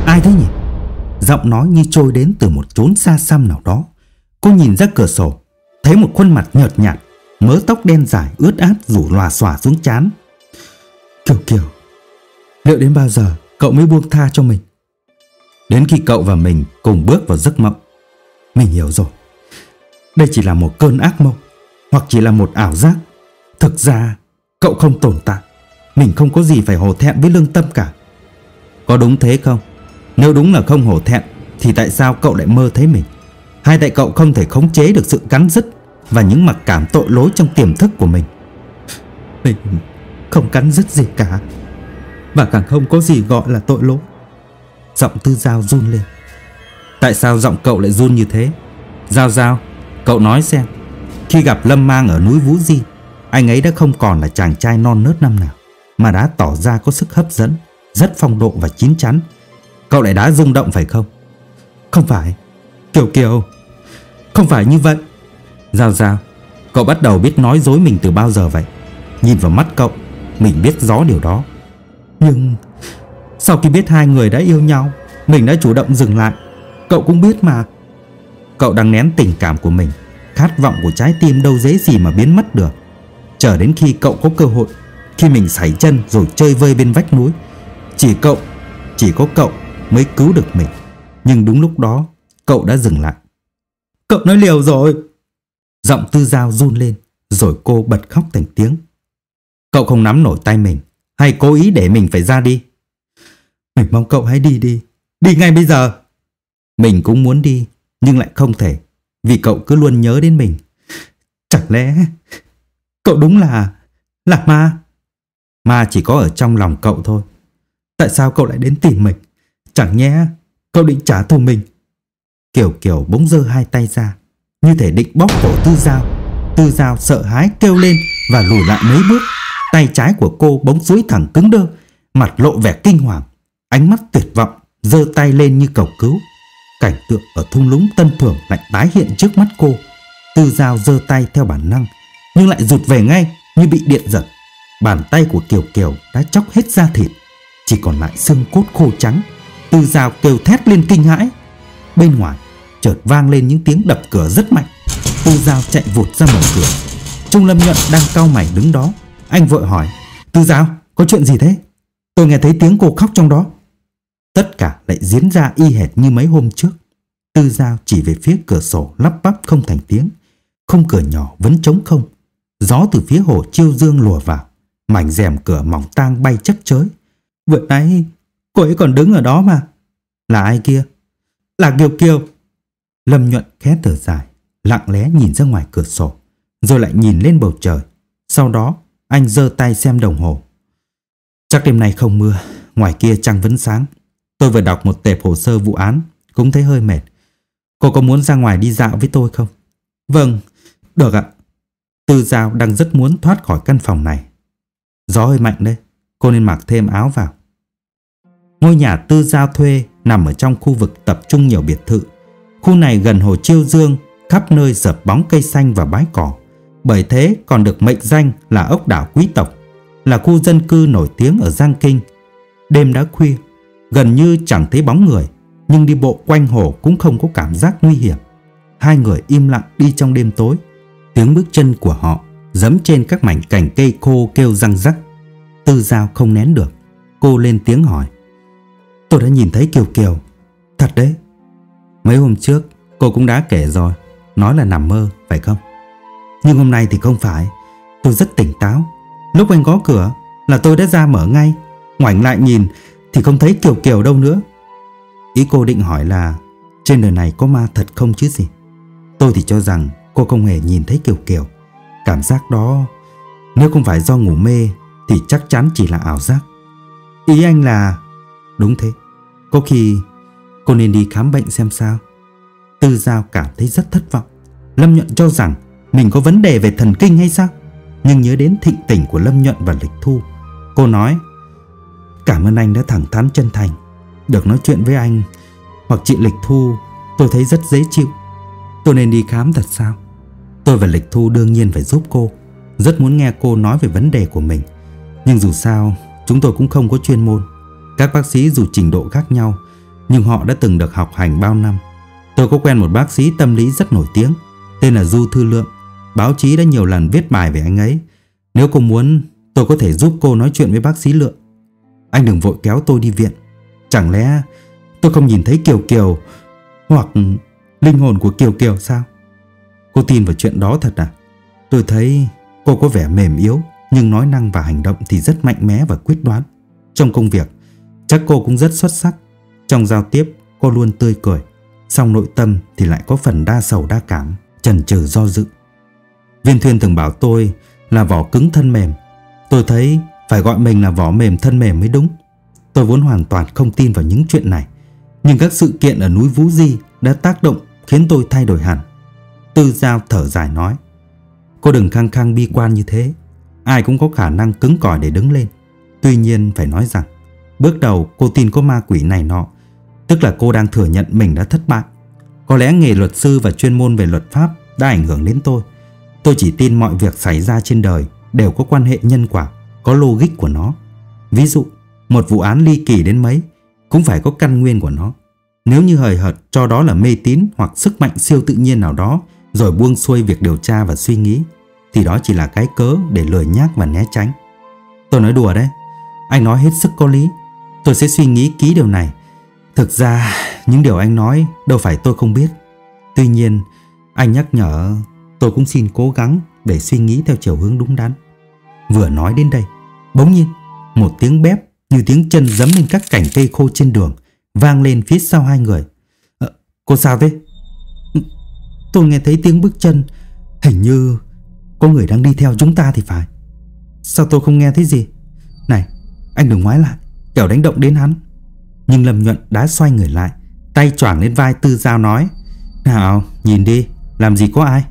Ai thế nhỉ? Giọng nói như trôi đến từ một chốn xa xăm nào đó. Cô nhìn ra cửa sổ, thấy một khuôn mặt nhợt nhạt, mớ tóc đen dài ướt át rủ lòa xòa xuống chán. Kiều Kiều, liệu đến bao giờ cậu mới buông tha cho mình? Đến khi cậu và mình cùng bước vào giấc mộng, mình hiểu rồi. Đây chỉ là một cơn ác mộng Hoặc chỉ là một ảo giác. Thực ra cậu không tồn tại. Mình không có gì phải hổ thẹn với lương tâm cả. Có đúng thế không? Nếu đúng là không hổ thẹn Thì tại sao cậu lại mơ thấy mình? Hay tại cậu không thể khống chế được sự cắn rứt Và những mặc cảm tội lỗi trong tiềm thức của mình. Mình không cắn rứt gì cả Và càng không có gì gọi là tội lỗi. Giọng tư giao run lên. Tại sao giọng cậu lại run như thế? Giao giao, Cậu nói xem. Khi gặp Lâm Mang ở núi Vũ Di, Anh ấy đã không còn là chàng trai non nớt năm nào, Mà đã tỏ ra có sức hấp dẫn, Rất phong độ và chín chắn. Cậu lại đã rung động phải không? Không phải. Kiều Kiều Không phải như vậy. Giao Giao, Cậu bắt đầu biết nói dối mình từ bao giờ vậy? Nhìn vào mắt cậu, Mình biết rõ điều đó. Nhưng sau khi biết hai người đã yêu nhau Mình đã chủ động dừng lại. Cậu cũng biết mà. Cậu đang nén tình cảm của mình Khát vọng của trái tim đâu dễ gì mà biến mất được. Chờ đến khi cậu có cơ hội Khi mình sảy chân rồi chơi vơi bên vách núi Chỉ cậu Chỉ có cậu mới cứu được mình. Nhưng đúng lúc đó Cậu đã dừng lại. Cậu nói liều rồi. Giọng tư dao run lên Rồi cô bật khóc thành tiếng. Cậu không nắm nổi tay mình Hay cố ý để mình phải ra đi Mình mong cậu hãy đi đi. Đi ngay bây giờ. Mình cũng muốn đi Nhưng lại không thể Vì cậu cứ luôn nhớ đến mình. Chẳng lẽ Cậu đúng là Là ma? Ma chỉ có ở trong lòng cậu thôi. Tại sao cậu lại đến tìm mình? Chẳng nhẽ cậu định trả thù mình? Kiều Kiều bỗng giơ hai tay ra Như thể định bóp cổ Tư Giao. Tư Giao sợ hãi kêu lên Và lùi lại mấy bước. Tay trái của cô bỗng duỗi thẳng cứng đơ Mặt lộ vẻ kinh hoàng Ánh mắt tuyệt vọng, giơ tay lên như cầu cứu. Cảnh tượng ở thung lũng tân Thưởng lại tái hiện trước mắt cô. Tư Giao giơ tay theo bản năng, Nhưng lại rụt về ngay như bị điện giật. Bàn tay của Kiều Kiều đã chóc hết da thịt, Chỉ còn lại xương cốt khô trắng. Tư Giao kêu thét lên kinh hãi. Bên ngoài, chợt vang lên những tiếng đập cửa rất mạnh. Tư Giao chạy vụt ra mở cửa. Trung Lâm Nhuận đang cau mày đứng đó. Anh vội hỏi, Tư Giao, có chuyện gì thế? Tôi nghe thấy tiếng cô khóc trong đó. Tất cả lại diễn ra y hệt như mấy hôm trước. Tư Giao chỉ về phía cửa sổ lắp bắp không thành tiếng. Không cửa nhỏ vẫn trống không. Gió từ phía hồ chiêu dương lùa vào. Mảnh rèm cửa mỏng tang bay chấp chới. Vừa nãy cô ấy còn đứng ở đó mà. Là ai kia? Là Kiều Kiều. Lâm nhuận khẽ thở dài, Lặng lẽ nhìn ra ngoài cửa sổ, Rồi lại nhìn lên bầu trời. Sau đó, anh giơ tay xem đồng hồ. Chắc đêm nay không mưa, Ngoài kia trăng vẫn sáng. Tôi vừa đọc một tệp hồ sơ vụ án Cũng thấy hơi mệt. Cô có muốn ra ngoài đi dạo với tôi không? Vâng, được ạ. Tư Giao đang rất muốn thoát khỏi căn phòng này. Gió hơi mạnh đấy Cô nên mặc thêm áo vào. Ngôi nhà Tư Giao thuê Nằm ở trong khu vực tập trung nhiều biệt thự. Khu này gần hồ Chiêu Dương Khắp nơi dập bóng cây xanh và bãi cỏ. Bởi thế còn được mệnh danh là ốc đảo quý tộc Là khu dân cư nổi tiếng ở Giang Kinh. Đêm đã khuya Gần như chẳng thấy bóng người, Nhưng đi bộ quanh hồ cũng không có cảm giác nguy hiểm. Hai người im lặng đi trong đêm tối. Tiếng bước chân của họ giẫm trên các mảnh cành cây khô kêu răng rắc. Tư Giao không nén được. Cô lên tiếng hỏi. Tôi đã nhìn thấy Kiều Kiều. Thật đấy. Mấy hôm trước, cô cũng đã kể rồi. Nói là nằm mơ, phải không? Nhưng hôm nay thì không phải. Tôi rất tỉnh táo. Lúc anh gõ cửa là tôi đã ra mở ngay. Ngoảnh lại nhìn thì không thấy Kiều Kiều đâu nữa. Ý cô định hỏi là, Trên đời này có ma thật không chứ gì? Tôi thì cho rằng cô không hề nhìn thấy Kiều Kiều Cảm giác đó, Nếu không phải do ngủ mê, Thì chắc chắn chỉ là ảo giác. Ý anh là, Đúng thế. Có khi, cô nên đi khám bệnh xem sao. Tư Giao cảm thấy rất thất vọng. Lâm Nhuận cho rằng Mình có vấn đề về thần kinh hay sao? Nhưng nhớ đến thịnh tình của Lâm Nhuận và Lịch Thu, Cô nói Cảm ơn anh đã thẳng thắn chân thành. Được nói chuyện với anh Hoặc chị Lịch Thu, Tôi thấy rất dễ chịu. Tôi nên đi khám thật sao? Tôi và Lịch Thu đương nhiên phải giúp cô. Rất muốn nghe cô nói về vấn đề của mình. Nhưng dù sao, Chúng tôi cũng không có chuyên môn. Các bác sĩ dù trình độ khác nhau, Nhưng họ đã từng được học hành bao năm. Tôi có quen một bác sĩ tâm lý rất nổi tiếng, Tên là Du Thư Lượng. Báo chí đã nhiều lần viết bài về anh ấy. Nếu cô muốn, Tôi có thể giúp cô nói chuyện với bác sĩ Lượng. Anh đừng vội kéo tôi đi viện. Chẳng lẽ tôi không nhìn thấy Kiều Kiều Hoặc linh hồn của Kiều Kiều sao? Cô tin vào chuyện đó thật à? Tôi thấy cô có vẻ mềm yếu, Nhưng nói năng và hành động thì rất mạnh mẽ và quyết đoán. Trong công việc, Chắc cô cũng rất xuất sắc. Trong giao tiếp, cô luôn tươi cười, Song nội tâm thì lại có phần đa sầu đa cảm Trần trừ do dự. Viên Thuyên từng bảo tôi là vỏ cứng thân mềm. Tôi thấy phải gọi mình là vỏ mềm thân mềm mới đúng. Tôi vốn hoàn toàn không tin vào những chuyện này. Nhưng các sự kiện ở núi Vũ Di đã tác động khiến tôi thay đổi hẳn. Tư Giao thở dài nói Cô đừng khăng khăng bi quan như thế. Ai cũng có khả năng cứng cỏi để đứng lên. Tuy nhiên phải nói rằng Bước đầu cô tin có ma quỷ này nọ Tức là cô đang thừa nhận mình đã thất bại. Có lẽ nghề luật sư và chuyên môn về luật pháp đã ảnh hưởng đến tôi. Tôi chỉ tin mọi việc xảy ra trên đời đều có quan hệ nhân quả, có logic của nó. Ví dụ, một vụ án ly kỳ đến mấy cũng phải có căn nguyên của nó. Nếu như hời hợt cho đó là mê tín hoặc sức mạnh siêu tự nhiên nào đó rồi buông xuôi việc điều tra và suy nghĩ thì đó chỉ là cái cớ để lười nhác và né tránh. Tôi nói đùa đấy. Anh nói hết sức có lý. Tôi sẽ suy nghĩ kỹ điều này. Thực ra những điều anh nói đâu phải tôi không biết. Tuy nhiên anh nhắc nhở tôi cũng xin cố gắng để suy nghĩ theo chiều hướng đúng đắn. Vừa nói đến đây, bỗng nhiên một tiếng bép như tiếng chân giẫm lên các cành cây khô trên đường vang lên phía sau hai người. À, cô sao thế? Ừ, tôi nghe thấy tiếng bước chân, hình như có người đang đi theo chúng ta thì phải. Sao tôi không nghe thấy gì? Này, anh đừng ngoái lại, kẻo đánh động đến hắn. Nhưng Lâm Nhuận đã xoay người lại, tay choảng lên vai Tư Giao nói: "Nào, nhìn đi, làm gì có ai?"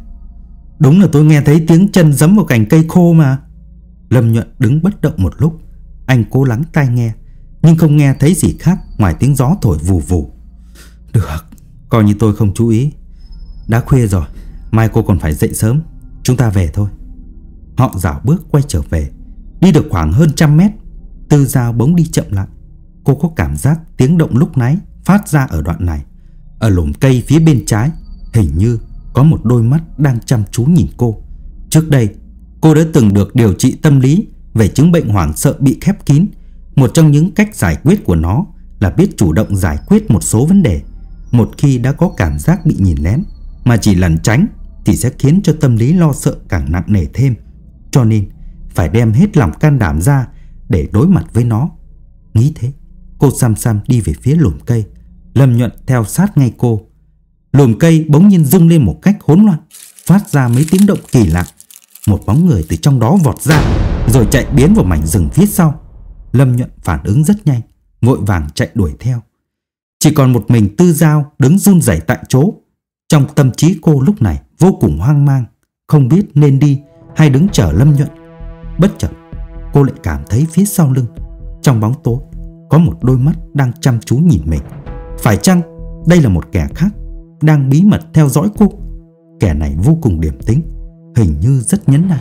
Đúng là tôi nghe thấy tiếng chân giẫm vào cành cây khô mà. Lâm Nhuận đứng bất động một lúc, anh cố lắng tai nghe, nhưng không nghe thấy gì khác ngoài tiếng gió thổi vù vù. Được, coi như tôi không chú ý. Đã khuya rồi, mai cô còn phải dậy sớm, chúng ta về thôi. Họ dạo bước quay trở về, đi được khoảng hơn trăm mét, Tư Giao bỗng đi chậm lại. Cô có cảm giác tiếng động lúc nãy phát ra ở đoạn này. Ở lùm cây phía bên trái, hình như có một đôi mắt đang chăm chú nhìn cô. Trước đây, cô đã từng được điều trị tâm lý về chứng bệnh hoảng sợ bị khép kín. Một trong những cách giải quyết của nó là biết chủ động giải quyết một số vấn đề. Một khi đã có cảm giác bị nhìn lén mà chỉ lẩn tránh thì sẽ khiến cho tâm lý lo sợ càng nặng nề thêm. Cho nên phải đem hết lòng can đảm ra để đối mặt với nó. Nghĩ thế, cô sam sam đi về phía lùm cây. Lâm nhuận theo sát ngay cô. Lùm cây bỗng nhiên rung lên một cách hỗn loạn, phát ra mấy tiếng động kỳ lạ. Một bóng người từ trong đó vọt ra, rồi chạy biến vào mảnh rừng phía sau. Lâm nhuận phản ứng rất nhanh, vội vàng chạy đuổi theo. Chỉ còn một mình tư dao đứng run rẩy tại chỗ. Trong tâm trí cô lúc này vô cùng hoang mang, không biết nên đi hay đứng chờ Lâm nhuận. Bất chợt, cô lại cảm thấy phía sau lưng, trong bóng tối, có một đôi mắt đang chăm chú nhìn mình. Phải chăng đây là một kẻ khác đang bí mật theo dõi cô? Kẻ này vô cùng điểm tính, hình như rất nhấn nại.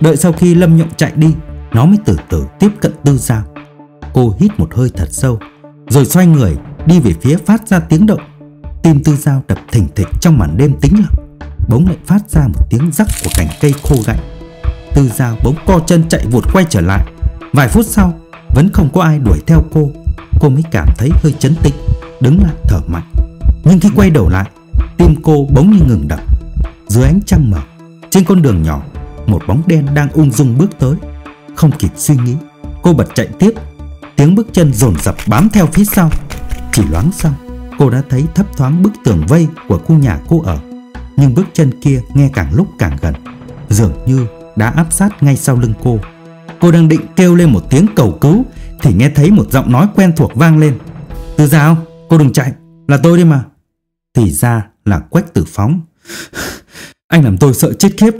Đợi sau khi Lâm nhộng chạy đi, nó mới từ từ tiếp cận Tư Giao. Cô hít một hơi thật sâu, rồi xoay người đi về phía phát ra tiếng động. Tim Tư Giao đập thình thịch trong màn đêm tĩnh lặng, bỗng lại phát ra một tiếng rắc của cành cây khô gãy. Tư Giao bỗng co chân chạy vụt quay trở lại. Vài phút sau, vẫn không có ai đuổi theo cô. Cô mới cảm thấy hơi chấn tĩnh, đứng lại thở mạnh. Nhưng khi quay đầu lại, tim cô bỗng như ngừng đập. Dưới ánh trăng mờ, trên con đường nhỏ, một bóng đen đang ung dung bước tới. Không kịp suy nghĩ, cô bật chạy tiếp. Tiếng bước chân dồn dập bám theo phía sau. Chỉ loáng sau, cô đã thấy thấp thoáng bức tường vây của khu nhà cô ở. Nhưng bước chân kia nghe càng lúc càng gần, dường như đã áp sát ngay sau lưng cô. Cô đang định kêu lên một tiếng cầu cứu thì nghe thấy một giọng nói quen thuộc vang lên. Từ giao, cô đừng chạy, là tôi đi mà. Thì ra là Quách Tử Phóng. Anh làm tôi sợ chết khiếp.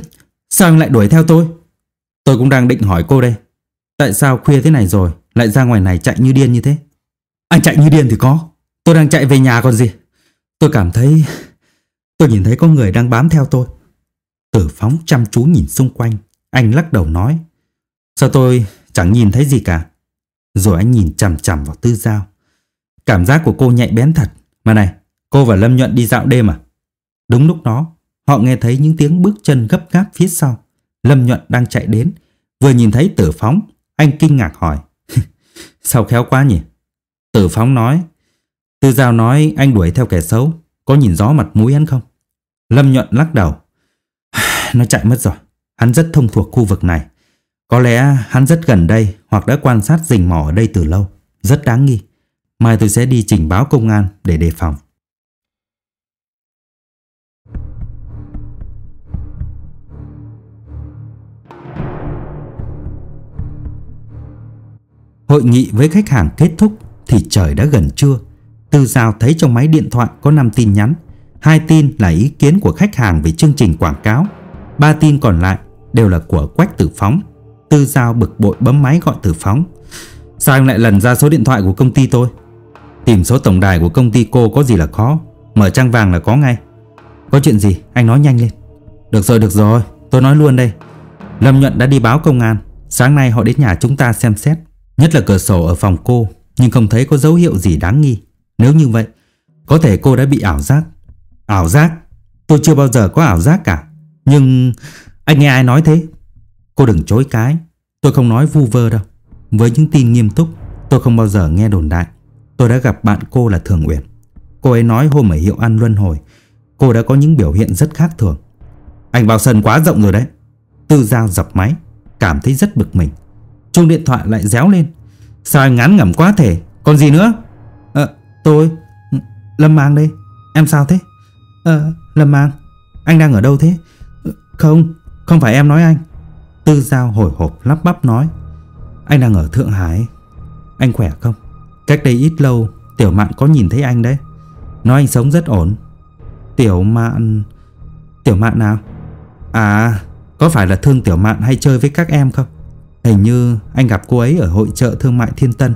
Sao anh lại đuổi theo tôi? Tôi cũng đang định hỏi cô đây. Tại sao khuya thế này rồi lại ra ngoài này chạy như điên như thế? Anh chạy như điên thì có. Tôi đang chạy về nhà còn gì. Tôi cảm thấy... Tôi nhìn thấy có người đang bám theo tôi. Tử Phóng chăm chú nhìn xung quanh. Anh lắc đầu nói. Sao tôi chẳng nhìn thấy gì cả? Rồi anh nhìn chằm chằm vào tư giao. Cảm giác của cô nhạy bén thật. Mà này, cô và Lâm Nhuận đi dạo đêm à? Đúng lúc đó, họ nghe thấy những tiếng bước chân gấp gáp phía sau. Lâm Nhuận đang chạy đến. Vừa nhìn thấy tử phóng, anh kinh ngạc hỏi. Sao khéo quá nhỉ? Tử phóng nói. Tư Giao nói anh đuổi theo kẻ xấu. Có nhìn rõ mặt mũi hắn không? Lâm Nhuận lắc đầu. Nó chạy mất rồi. Hắn rất thông thuộc khu vực này. Có lẽ hắn rất gần đây hoặc đã quan sát rình mỏ ở đây từ lâu. Rất đáng nghi. Mai tôi sẽ đi trình báo công an để đề phòng. Hội nghị với khách hàng kết thúc thì trời đã gần trưa. Tư Giao thấy trong máy điện thoại có 5 tin nhắn. Hai tin là ý kiến của khách hàng về chương trình quảng cáo. Ba tin còn lại đều là của Quách Tử Phóng. Tư Giao bực bội bấm máy gọi Tử Phóng. Sao anh lại lần ra số điện thoại của công ty tôi? Tìm số tổng đài của công ty cô có gì là khó Mở trang vàng là có ngay Có chuyện gì anh nói nhanh lên Được rồi được rồi tôi nói luôn đây Lâm Nhuận đã đi báo công an Sáng nay họ đến nhà chúng ta xem xét Nhất là cửa sổ ở phòng cô, Nhưng không thấy có dấu hiệu gì đáng nghi. Nếu như vậy, Có thể cô đã bị ảo giác. Ảo giác? Tôi chưa bao giờ có ảo giác cả. Nhưng anh nghe ai nói thế? Cô đừng chối cái. Tôi không nói vu vơ đâu. Với những tin nghiêm túc, Tôi không bao giờ nghe đồn đại. Tôi đã gặp bạn cô là Thường Uyển. Cô ấy nói hôm ở hiệu ăn luân hồi, Cô đã có những biểu hiện rất khác thường. Anh vào sân quá rộng rồi đấy. Tư Giao dập máy, Cảm thấy rất bực mình. Chuông điện thoại lại réo lên. Sao anh ngắn ngẩm quá thể? Còn gì nữa? Ờ tôi, Lâm Mang đây. Em sao thế? Ờ Lâm Mang, Anh đang ở đâu thế? Ờ, không Không phải em nói anh. Tư Giao hồi hộp lắp bắp nói. Anh đang ở Thượng Hải. Anh khỏe không? Cách đây ít lâu, Tiểu Mạn có nhìn thấy anh đấy. Nói anh sống rất ổn. Tiểu Mạn Tiểu Mạn nào À có phải là Thương Tiểu Mạn hay chơi với các em không? Hình như anh gặp cô ấy ở hội trợ thương mại Thiên Tân.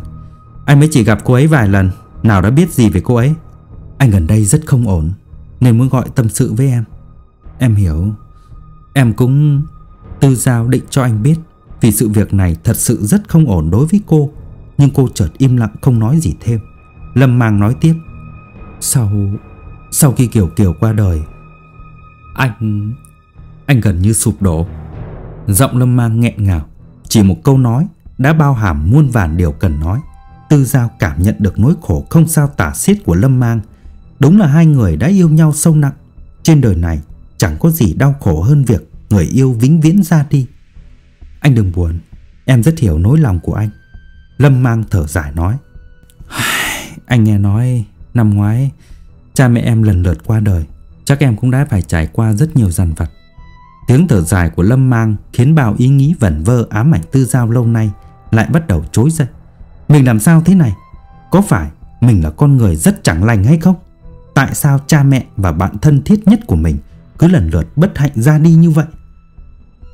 Anh mới chỉ gặp cô ấy vài lần, Nào đã biết gì về cô ấy. Anh gần đây rất không ổn, Nên muốn gọi tâm sự với em. Em hiểu. Em cũng Tư Giao định cho anh biết, Vì sự việc này thật sự rất không ổn đối với cô. Nhưng cô chợt im lặng không nói gì thêm. Lâm Mang nói tiếp. Sau Sau khi Kiều Kiều qua đời, Anh Anh gần như sụp đổ. Giọng Lâm Mang nghẹn ngào. Chỉ một câu nói Đã bao hàm muôn vàn điều cần nói. Tư Giao cảm nhận được nỗi khổ không sao tả xiết của Lâm Mang. Đúng là hai người đã yêu nhau sâu nặng. Trên đời này chẳng có gì đau khổ hơn việc người yêu vĩnh viễn ra đi. Anh đừng buồn, Em rất hiểu nỗi lòng của anh. Lâm mang thở dài nói Anh nghe nói Năm ngoái Cha mẹ em lần lượt qua đời. Chắc em cũng đã phải trải qua rất nhiều dằn vặt. Tiếng thở dài của Lâm mang Khiến bao ý nghĩ vẩn vơ ám ảnh tư giao lâu nay, Lại bắt đầu trối dậy. Mình làm sao thế này? Có phải mình là con người rất chẳng lành hay không? Tại sao cha mẹ và bạn thân thiết nhất của mình Cứ lần lượt bất hạnh ra đi như vậy?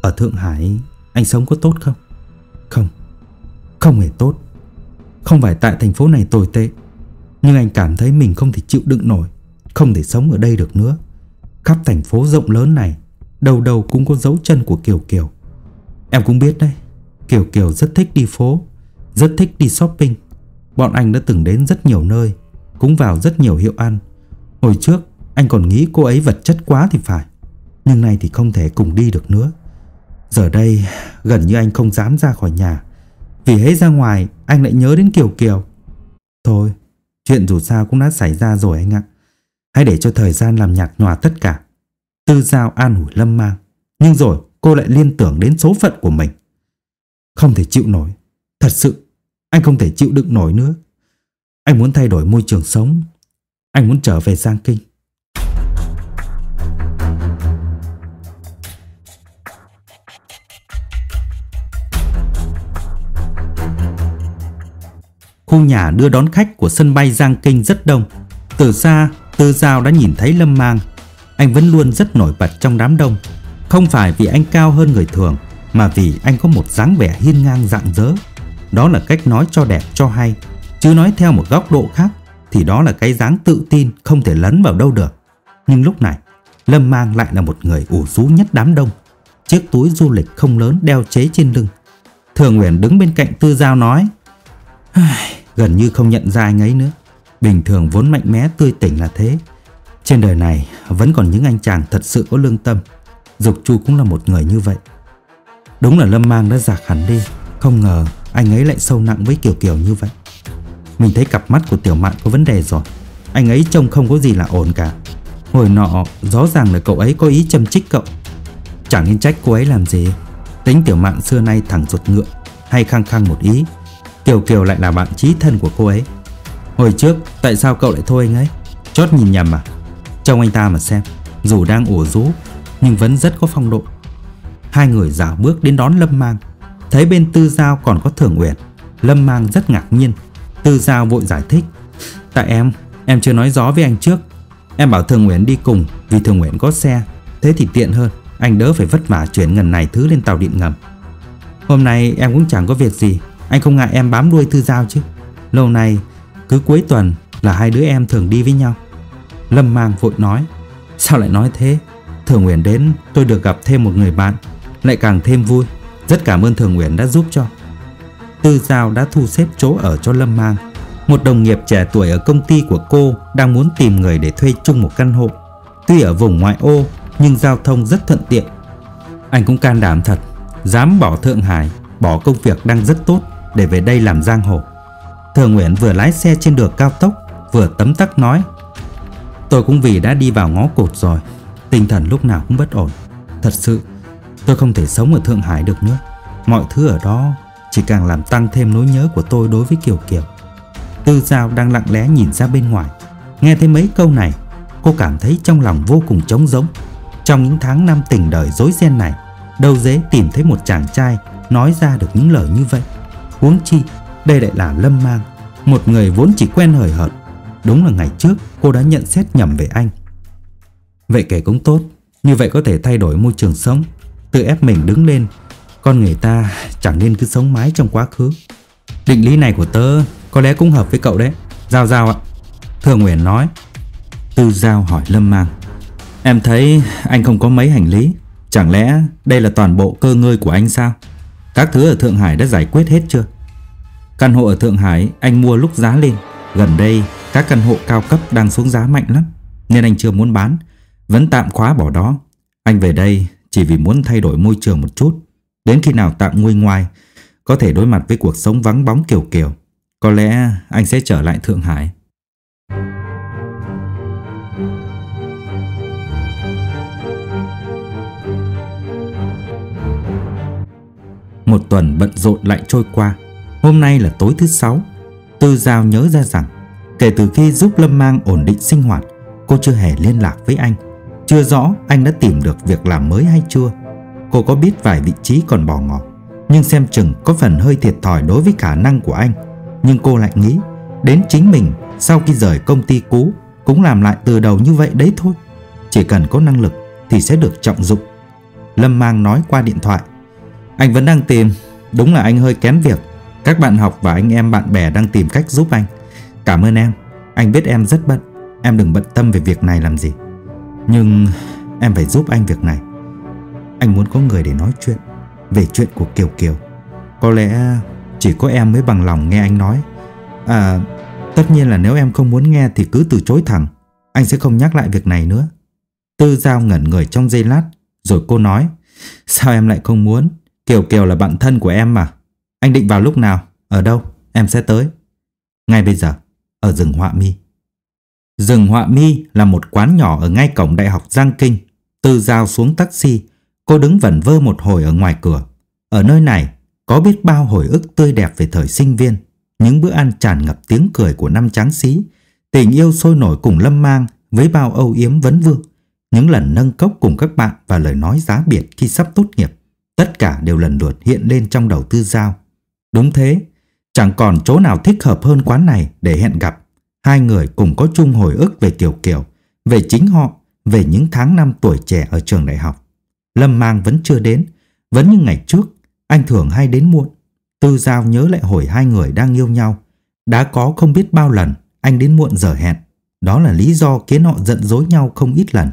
Ở Thượng Hải, Anh sống có tốt không? Không. Không hề tốt. Không phải tại thành phố này tồi tệ, Nhưng anh cảm thấy mình không thể chịu đựng nổi, Không thể sống ở đây được nữa. Khắp thành phố rộng lớn này Đầu đầu cũng có dấu chân của Kiều Kiều. Em cũng biết đấy, Kiều Kiều rất thích đi phố, Rất thích đi shopping. Bọn anh đã từng đến rất nhiều nơi, Cũng vào rất nhiều hiệu ăn. Hồi trước, anh còn nghĩ cô ấy vật chất quá thì phải, Nhưng nay thì không thể cùng đi được nữa. Giờ đây, gần như anh không dám ra khỏi nhà. Vì hết ra ngoài, anh lại nhớ đến Kiều Kiều. Thôi, chuyện dù sao cũng đã xảy ra rồi anh ạ. Hãy để cho thời gian làm nhạt nhòa tất cả. Tư Giao an ủi Lâm Mang Nhưng rồi cô lại liên tưởng đến số phận của mình Không thể chịu nổi Thật sự anh không thể chịu đựng nổi nữa Anh muốn thay đổi môi trường sống Anh muốn trở về Giang Kinh Khu nhà đưa đón khách của sân bay Giang Kinh rất đông. Từ xa, Tư Giao đã nhìn thấy Lâm Mang. Anh vẫn luôn rất nổi bật trong đám đông. Không phải vì anh cao hơn người thường, mà vì anh có một dáng vẻ hiên ngang dạng dỡ. Đó là cách nói cho đẹp cho hay. Chứ nói theo một góc độ khác, thì đó là cái dáng tự tin không thể lấn vào đâu được. Nhưng lúc này, Lâm Mang lại là một người ủ rú nhất đám đông. Chiếc túi du lịch không lớn đeo chế trên lưng. Thường Nguyễn đứng bên cạnh Tư Giao nói Gần như không nhận ra anh ấy nữa Bình thường vốn mạnh mẽ tươi tỉnh là thế trên đời này, vẫn còn những anh chàng thật sự có lương tâm. Dục Chu cũng là một người như vậy. Đúng là Lâm Mang đã giạc hẳn đi, Không ngờ anh ấy lại sâu nặng với Kiều Kiều như vậy. Mình thấy cặp mắt của Tiểu Mạn có vấn đề rồi. Anh ấy trông không có gì là ổn cả. Hồi nọ, rõ ràng là cậu ấy có ý châm chích cậu. Chẳng nên trách cô ấy làm gì. Tính Tiểu Mạn xưa nay thẳng ruột ngựa, Hay khăng khăng một ý. Kiều Kiều lại là bạn chí thân của cô ấy. Hồi trước, tại sao cậu lại thôi anh ấy? Chót nhìn nhầm à? Trông anh ta mà xem Dù đang ủ rú Nhưng vẫn rất có phong độ. Hai người dạo bước đến đón Lâm Mang. Thấy bên Tư Giao còn có Thường Uyển Lâm Mang rất ngạc nhiên. Tư Giao vội giải thích Tại em, em chưa nói rõ với anh trước. Em bảo Thường Uyển đi cùng Vì Thường Uyển có xe Thế thì tiện hơn Anh đỡ phải vất vả chuyển ngần này thứ lên tàu điện ngầm. Hôm nay em cũng chẳng có việc gì anh không ngại em bám đuôi Tư Giao chứ. Lâu nay cứ cuối tuần là hai đứa em thường đi với nhau. Lâm Mang vội nói, sao lại nói thế? Thường Nguyễn đến tôi được gặp thêm một người bạn, lại càng thêm vui. Rất cảm ơn Thường Nguyễn đã giúp cho. Tư Giao đã thu xếp chỗ ở cho Lâm Mang. Một đồng nghiệp trẻ tuổi ở công ty của cô đang muốn tìm người để thuê chung một căn hộ. Tuy ở vùng ngoại ô nhưng giao thông rất thuận tiện. Anh cũng can đảm thật, dám bỏ Thượng Hải, bỏ công việc đang rất tốt để về đây làm giang hồ. Thường Nguyễn vừa lái xe trên đường cao tốc, vừa tấm tắc nói Tôi cũng vì đã đi vào ngõ cụt rồi, tinh thần lúc nào cũng bất ổn. Thật sự, tôi không thể sống ở Thượng Hải được nữa. Mọi thứ ở đó chỉ càng làm tăng thêm nỗi nhớ của tôi đối với Kiều Kiều. Tư Giao đang lặng lẽ nhìn ra bên ngoài. Nghe thấy mấy câu này, cô cảm thấy trong lòng vô cùng trống rỗng. Trong những tháng năm tình đời dối ren này, đâu dễ tìm thấy một chàng trai nói ra được những lời như vậy. Huống chi, đây lại là Lâm Mang, một người vốn chỉ quen hời hợt. Đúng là ngày trước cô đã nhận xét nhầm về anh. Vậy kể cũng tốt, như vậy có thể thay đổi môi trường sống, tự ép mình đứng lên. Con người ta chẳng nên cứ sống mãi trong quá khứ. Định lý này của tớ có lẽ cũng hợp với cậu đấy. Giao Giao ạ. Thường Nguyễn nói. Tư Giao hỏi Lâm Mang. Em thấy anh không có mấy hành lý. Chẳng lẽ đây là toàn bộ cơ ngơi của anh sao? Các thứ ở Thượng Hải đã giải quyết hết chưa? Căn hộ ở Thượng Hải anh mua lúc giá lên. Gần đây các căn hộ cao cấp đang xuống giá mạnh lắm. Nên anh chưa muốn bán. Vẫn tạm khóa bỏ đó. Anh về đây chỉ vì muốn thay đổi môi trường một chút. Đến khi nào tạm nguôi ngoài, có thể đối mặt với cuộc sống vắng bóng kiểu kiểu. Có lẽ anh sẽ trở lại Thượng Hải. Một tuần bận rộn lại trôi qua. Hôm nay là tối thứ sáu. Tư Giao nhớ ra rằng kể từ khi giúp Lâm Mang ổn định sinh hoạt, cô chưa hề liên lạc với anh. Chưa rõ anh đã tìm được việc làm mới hay chưa. Cô có biết vài vị trí còn bỏ ngỏ, nhưng xem chừng có phần hơi thiệt thòi đối với khả năng của anh. Nhưng cô lại nghĩ đến chính mình sau khi rời công ty cũ cũng làm lại từ đầu như vậy đấy thôi. Chỉ cần có năng lực thì sẽ được trọng dụng. Lâm Mang nói qua điện thoại. Anh vẫn đang tìm, đúng là anh hơi kén việc. Các bạn học và anh em bạn bè đang tìm cách giúp anh. Cảm ơn em, anh biết em rất bận. Em đừng bận tâm về việc này làm gì. Nhưng em phải giúp anh việc này. Anh muốn có người để nói chuyện về chuyện của Kiều Kiều. Có lẽ chỉ có em mới bằng lòng nghe anh nói. À, tất nhiên là nếu em không muốn nghe thì cứ từ chối thẳng. Anh sẽ không nhắc lại việc này nữa. Tư Giao ngẩn người trong giây lát, rồi cô nói. Sao em lại không muốn? Kiều Kiều là bạn thân của em mà. Anh định vào lúc nào? Ở đâu? Em sẽ tới. Ngay bây giờ, ở rừng Họa Mi. Rừng Họa Mi là một quán nhỏ ở ngay cổng Đại học Giang Kinh. Từ Giao xuống taxi, cô đứng vẩn vơ một hồi ở ngoài cửa. Ở nơi này, có biết bao hồi ức tươi đẹp về thời sinh viên, những bữa ăn tràn ngập tiếng cười của năm tráng sĩ, tình yêu sôi nổi cùng lâm mang với bao âu yếm vấn vương, những lần nâng cốc cùng các bạn và lời nói giá biệt khi sắp tốt nghiệp, tất cả đều lần lượt hiện lên trong đầu tư giao. Đúng thế, chẳng còn chỗ nào thích hợp hơn quán này để hẹn gặp. Hai người cùng có chung hồi ức về Kiều Kiều, về chính họ, về những tháng năm tuổi trẻ ở trường đại học. Lâm Mang vẫn chưa đến, vẫn như ngày trước, anh thường hay đến muộn. Tư Giao nhớ lại hồi hai người đang yêu nhau. Đã có không biết bao lần anh đến muộn giờ hẹn. Đó là lý do khiến họ giận dối nhau không ít lần.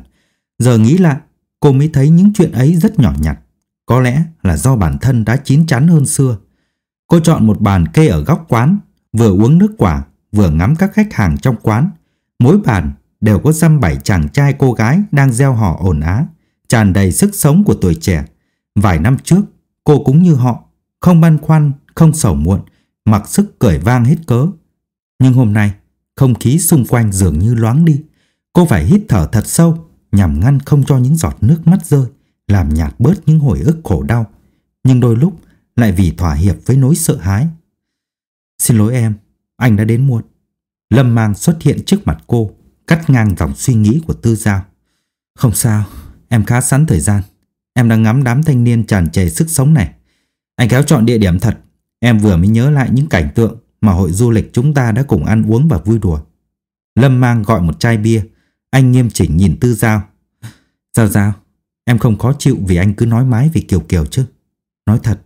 Giờ nghĩ lại, cô mới thấy những chuyện ấy rất nhỏ nhặt. Có lẽ là do bản thân đã chín chắn hơn xưa. Cô chọn một bàn kê ở góc quán, vừa uống nước quả, vừa ngắm các khách hàng trong quán. Mỗi bàn đều có dăm bảy chàng trai cô gái đang gieo hò ồn á, tràn đầy sức sống của tuổi trẻ. Vài năm trước, cô cũng như họ, không băn khoăn, không sầu muộn, mặc sức cười vang hết cớ. Nhưng hôm nay, không khí xung quanh dường như loáng đi. Cô phải hít thở thật sâu nhằm ngăn không cho những giọt nước mắt rơi, làm nhạt bớt những hồi ức khổ đau. Nhưng đôi lúc lại vì thỏa hiệp với nỗi sợ hãi. Xin lỗi em, anh đã đến muộn. Lâm Mang xuất hiện trước mặt cô, cắt ngang dòng suy nghĩ của Tư Giao. Không sao, em khá sẵn thời gian. Em đang ngắm đám thanh niên tràn trề sức sống này. Anh kéo chọn địa điểm thật. Em vừa mới nhớ lại những cảnh tượng mà hội du lịch chúng ta đã cùng ăn uống và vui đùa. Lâm mang gọi một chai bia. Anh nghiêm chỉnh nhìn Tư Giao. Giao Giao, em không khó chịu vì anh cứ nói mái về Kiều Kiều chứ. Nói thật,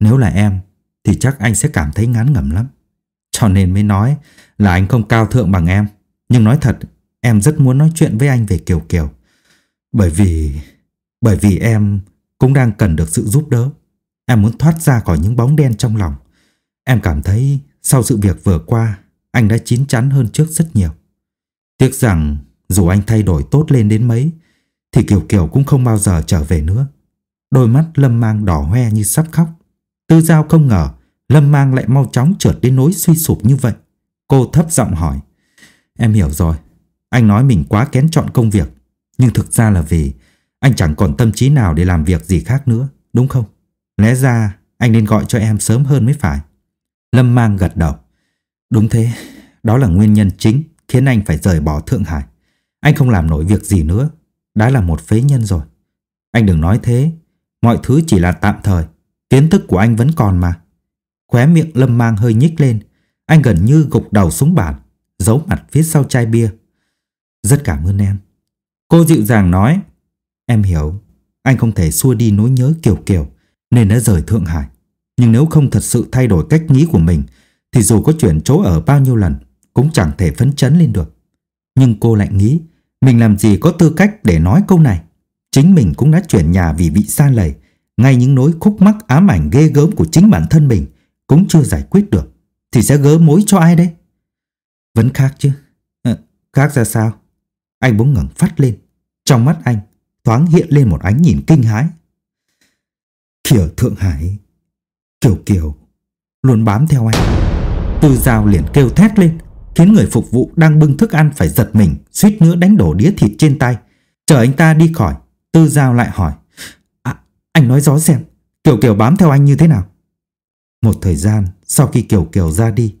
nếu là em thì chắc anh sẽ cảm thấy ngán ngẩm lắm. Cho nên mới nói là anh không cao thượng bằng em. Nhưng nói thật, em rất muốn nói chuyện với anh về Kiều Kiều. Bởi vì... Bởi vì em cũng đang cần được sự giúp đỡ. Em muốn thoát ra khỏi những bóng đen trong lòng. Em cảm thấy sau sự việc vừa qua, anh đã chín chắn hơn trước rất nhiều. Tiếc rằng dù anh thay đổi tốt lên đến mấy, thì Kiều Kiều cũng không bao giờ trở về nữa. Đôi mắt Lâm Mang đỏ hoe như sắp khóc. Tư Giao không ngờ, Lâm Mang lại mau chóng trượt đến nỗi suy sụp như vậy. Cô thấp giọng hỏi. Em hiểu rồi. Anh nói mình quá kén chọn công việc. Nhưng thực ra là vì anh chẳng còn tâm trí nào để làm việc gì khác nữa. Đúng không? Lẽ ra anh nên gọi cho em sớm hơn mới phải. Lâm Mang gật đầu. Đúng thế. Đó là nguyên nhân chính khiến anh phải rời bỏ Thượng Hải. Anh không làm nổi việc gì nữa. Đã là một phế nhân rồi. Anh đừng nói thế. Mọi thứ chỉ là tạm thời. Kiến thức của anh vẫn còn mà. Khóe miệng Lâm Mang hơi nhích lên. Anh gần như gục đầu xuống bàn, giấu mặt phía sau chai bia. Rất cảm ơn em. Cô dịu dàng nói. Em hiểu, anh không thể xua đi nỗi nhớ kiểu kiểu, nên đã rời Thượng Hải. Nhưng nếu không thật sự thay đổi cách nghĩ của mình thì dù có chuyển chỗ ở bao nhiêu lần cũng chẳng thể phấn chấn lên được. Nhưng cô lại nghĩ mình làm gì có tư cách để nói câu này. Chính mình cũng đã chuyển nhà vì bị xa lầy ngay những nỗi khúc mắc ám ảnh ghê gớm của chính bản thân mình cũng chưa giải quyết được thì sẽ gỡ mối cho ai đây? Vẫn khác chứ. À, khác ra sao? Anh bỗng ngẩng phát lên. Trong mắt anh thoáng hiện lên một ánh nhìn kinh hãi. Khi ở Thượng Hải, Kiều Kiều luôn bám theo anh. Tư Giao liền kêu thét lên, khiến người phục vụ đang bưng thức ăn phải giật mình, suýt nữa đánh đổ đĩa thịt trên tay. Chờ anh ta đi khỏi, Tư Giao lại hỏi. Anh nói rõ xem, Kiều Kiều bám theo anh như thế nào? Một thời gian sau khi Kiều Kiều ra đi,